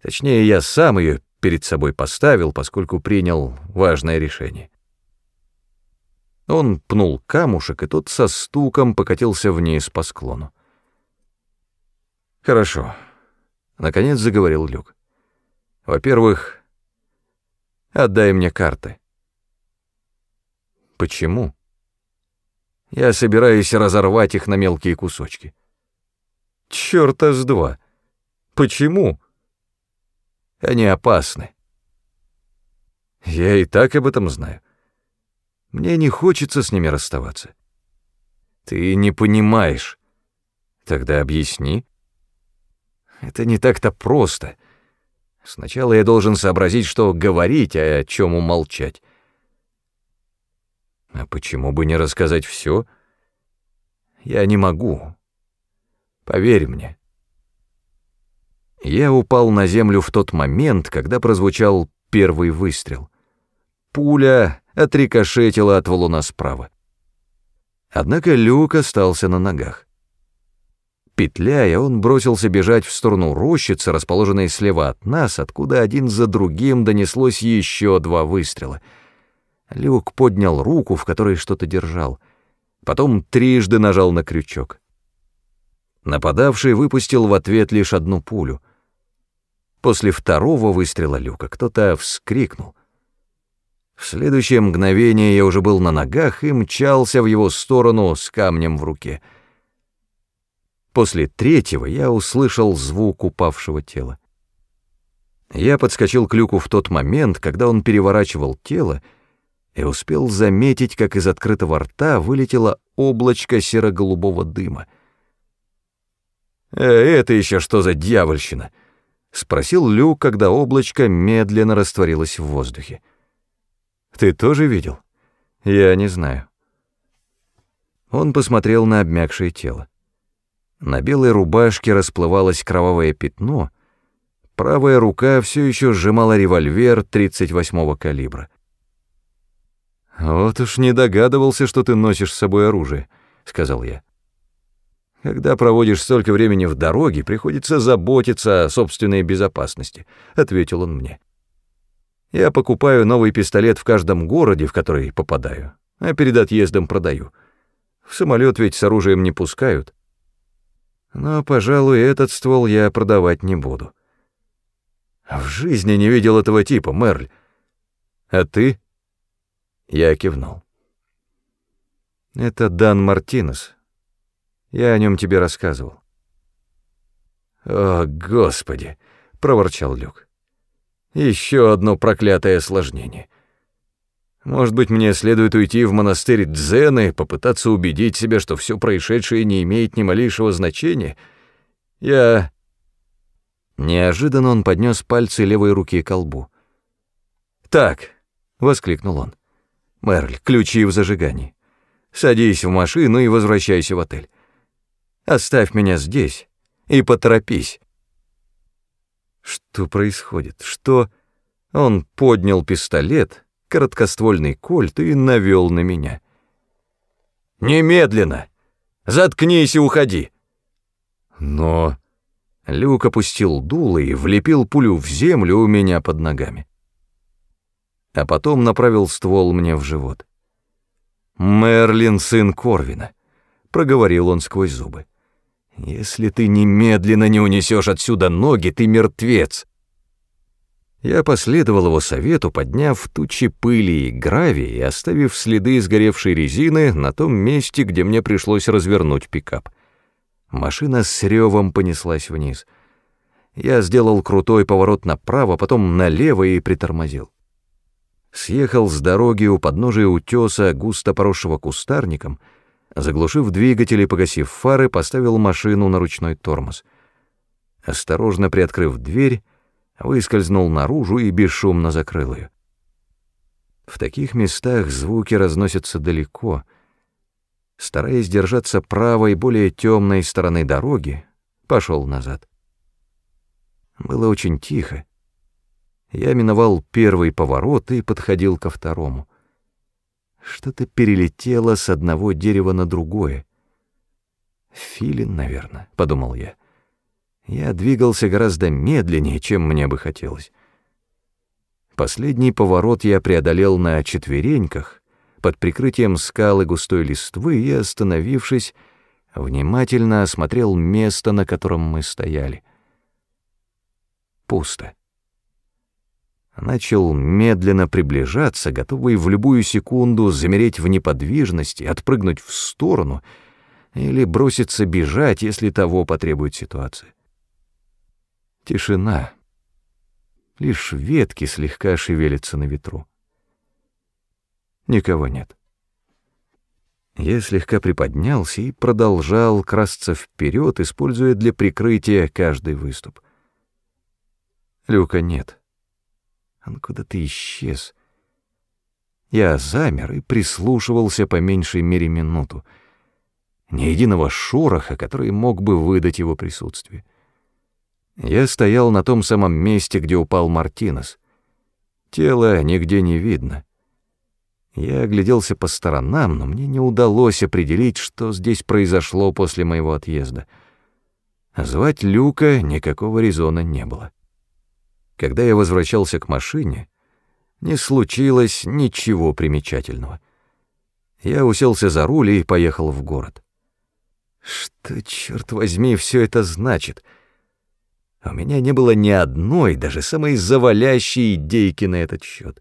Точнее, я сам ее перед собой поставил, поскольку принял важное решение. Он пнул камушек, и тот со стуком покатился вниз по склону. «Хорошо», — наконец заговорил Люк. «Во-первых, отдай мне карты». «Почему?» «Я собираюсь разорвать их на мелкие кусочки». «Чёрта с два! Почему?» «Они опасны». «Я и так об этом знаю». Мне не хочется с ними расставаться. Ты не понимаешь. Тогда объясни. Это не так-то просто. Сначала я должен сообразить, что говорить, а о чем умолчать. А почему бы не рассказать все? Я не могу. Поверь мне. Я упал на землю в тот момент, когда прозвучал первый выстрел. Пуля отрикошетила от валуна справа. Однако Люк остался на ногах. Петляя, он бросился бежать в сторону рощицы, расположенной слева от нас, откуда один за другим донеслось еще два выстрела. Люк поднял руку, в которой что-то держал. Потом трижды нажал на крючок. Нападавший выпустил в ответ лишь одну пулю. После второго выстрела люка кто-то вскрикнул. В следующее мгновение я уже был на ногах и мчался в его сторону с камнем в руке. После третьего я услышал звук упавшего тела. Я подскочил к люку в тот момент, когда он переворачивал тело, и успел заметить, как из открытого рта вылетело облачко серо-голубого дыма. «Э, «Это еще что за дьявольщина?» — спросил Люк, когда облачко медленно растворилось в воздухе. «Ты тоже видел?» «Я не знаю». Он посмотрел на обмякшее тело. На белой рубашке расплывалось кровавое пятно, правая рука все еще сжимала револьвер 38-го калибра. «Вот уж не догадывался, что ты носишь с собой оружие», — сказал я. «Когда проводишь столько времени в дороге, приходится заботиться о собственной безопасности», — ответил он мне. «Я покупаю новый пистолет в каждом городе, в который попадаю, а перед отъездом продаю. В самолет ведь с оружием не пускают. Но, пожалуй, этот ствол я продавать не буду. В жизни не видел этого типа, Мерль. А ты?» Я кивнул. «Это Дан Мартинес. Я о нем тебе рассказывал». «О, Господи!» — проворчал Люк. «Еще одно проклятое осложнение. Может быть, мне следует уйти в монастырь Дзена и попытаться убедить себя, что все происшедшее не имеет ни малейшего значения? Я...» Неожиданно он поднес пальцы левой руки к колбу. «Так!» — воскликнул он. Мерль, ключи в зажигании. Садись в машину и возвращайся в отель. Оставь меня здесь и поторопись. Что происходит? Что... Он поднял пистолет, короткоствольный кольт и навел на меня. «Немедленно! Заткнись и уходи!» Но... Люк опустил дуло и влепил пулю в землю у меня под ногами а потом направил ствол мне в живот. «Мерлин, сын Корвина», — проговорил он сквозь зубы. «Если ты немедленно не унесешь отсюда ноги, ты мертвец». Я последовал его совету, подняв тучи пыли и гравия и оставив следы сгоревшей резины на том месте, где мне пришлось развернуть пикап. Машина с ревом понеслась вниз. Я сделал крутой поворот направо, потом налево и притормозил съехал с дороги у подножия утеса, густо поросшего кустарником, заглушив двигатель и погасив фары, поставил машину на ручной тормоз. Осторожно приоткрыв дверь, выскользнул наружу и бесшумно закрыл ее. В таких местах звуки разносятся далеко. Стараясь держаться правой, более темной стороны дороги, пошел назад. Было очень тихо. Я миновал первый поворот и подходил ко второму. Что-то перелетело с одного дерева на другое. Филин, наверное, — подумал я. Я двигался гораздо медленнее, чем мне бы хотелось. Последний поворот я преодолел на четвереньках, под прикрытием скалы густой листвы и, остановившись, внимательно осмотрел место, на котором мы стояли. Пусто начал медленно приближаться, готовый в любую секунду замереть в неподвижности, отпрыгнуть в сторону или броситься бежать, если того потребует ситуация. Тишина. Лишь ветки слегка шевелятся на ветру. Никого нет. Я слегка приподнялся и продолжал красться вперед, используя для прикрытия каждый выступ. Люка нет. Он куда-то исчез. Я замер и прислушивался по меньшей мере минуту. Ни единого шороха, который мог бы выдать его присутствие. Я стоял на том самом месте, где упал Мартинес. Тело нигде не видно. Я огляделся по сторонам, но мне не удалось определить, что здесь произошло после моего отъезда. Звать Люка никакого резона не было. Когда я возвращался к машине, не случилось ничего примечательного. Я уселся за руль и поехал в город. Что, черт возьми, все это значит? у меня не было ни одной, даже самой завалящей идейки на этот счет.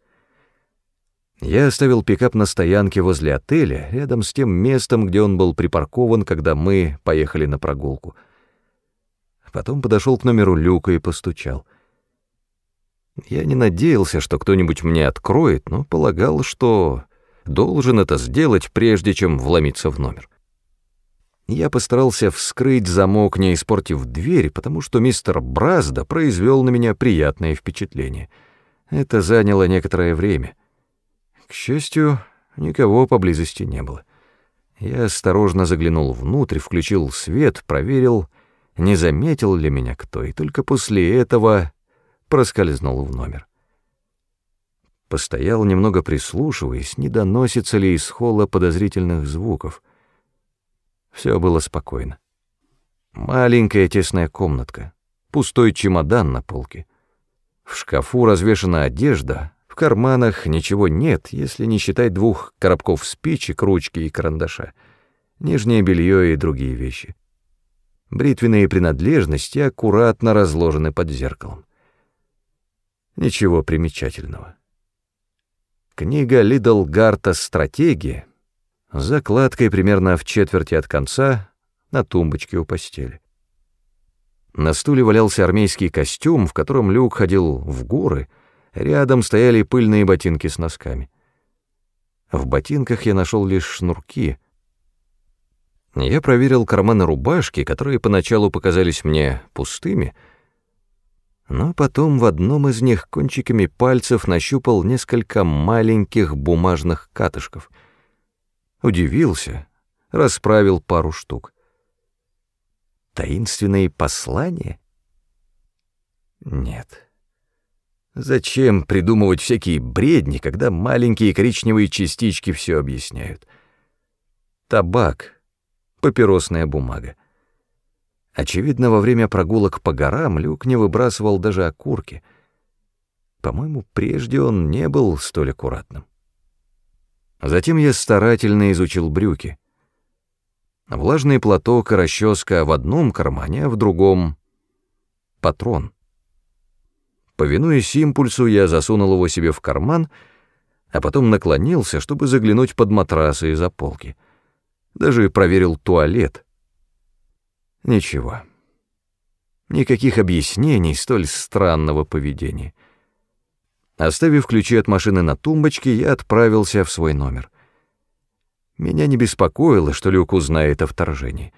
Я оставил пикап на стоянке возле отеля, рядом с тем местом, где он был припаркован, когда мы поехали на прогулку. Потом подошел к номеру люка и постучал. Я не надеялся, что кто-нибудь мне откроет, но полагал, что должен это сделать, прежде чем вломиться в номер. Я постарался вскрыть замок, не испортив дверь, потому что мистер Бразда произвел на меня приятное впечатление. Это заняло некоторое время. К счастью, никого поблизости не было. Я осторожно заглянул внутрь, включил свет, проверил, не заметил ли меня кто, и только после этого проскользнул в номер. Постоял немного прислушиваясь, не доносится ли из холла подозрительных звуков — все было спокойно. Маленькая тесная комнатка, пустой чемодан на полке. В шкафу развешана одежда, в карманах ничего нет, если не считать двух коробков спичек, ручки и карандаша, нижнее белье и другие вещи. Бритвенные принадлежности аккуратно разложены под зеркалом. Ничего примечательного. Книга Лидл Гарта «Стратегия» закладкой примерно в четверти от конца на тумбочке у постели. На стуле валялся армейский костюм, в котором Люк ходил в горы, рядом стояли пыльные ботинки с носками. В ботинках я нашел лишь шнурки. Я проверил карманы рубашки, которые поначалу показались мне пустыми, но потом в одном из них кончиками пальцев нащупал несколько маленьких бумажных катышков — удивился, расправил пару штук. Таинственные послания? Нет. Зачем придумывать всякие бредни, когда маленькие коричневые частички все объясняют? Табак, папиросная бумага. Очевидно, во время прогулок по горам Люк не выбрасывал даже окурки. По-моему, прежде он не был столь аккуратным. Затем я старательно изучил брюки. Влажный платок и расческа в одном кармане, а в другом — патрон. Повинуясь импульсу, я засунул его себе в карман, а потом наклонился, чтобы заглянуть под матрасы и за полки. Даже проверил туалет. Ничего. Никаких объяснений столь странного поведения. Оставив ключи от машины на тумбочке, я отправился в свой номер. Меня не беспокоило, что Люк узнает о вторжении.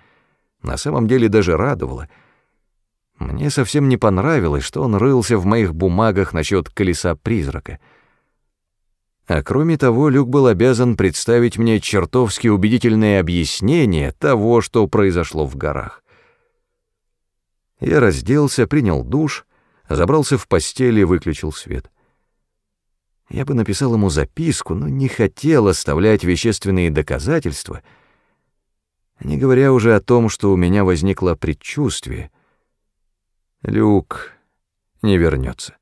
На самом деле даже радовало. Мне совсем не понравилось, что он рылся в моих бумагах насчет колеса призрака. А кроме того, Люк был обязан представить мне чертовски убедительное объяснение того, что произошло в горах. Я разделся, принял душ, забрался в постель и выключил свет. Я бы написал ему записку, но не хотел оставлять вещественные доказательства, не говоря уже о том, что у меня возникло предчувствие. Люк не вернется.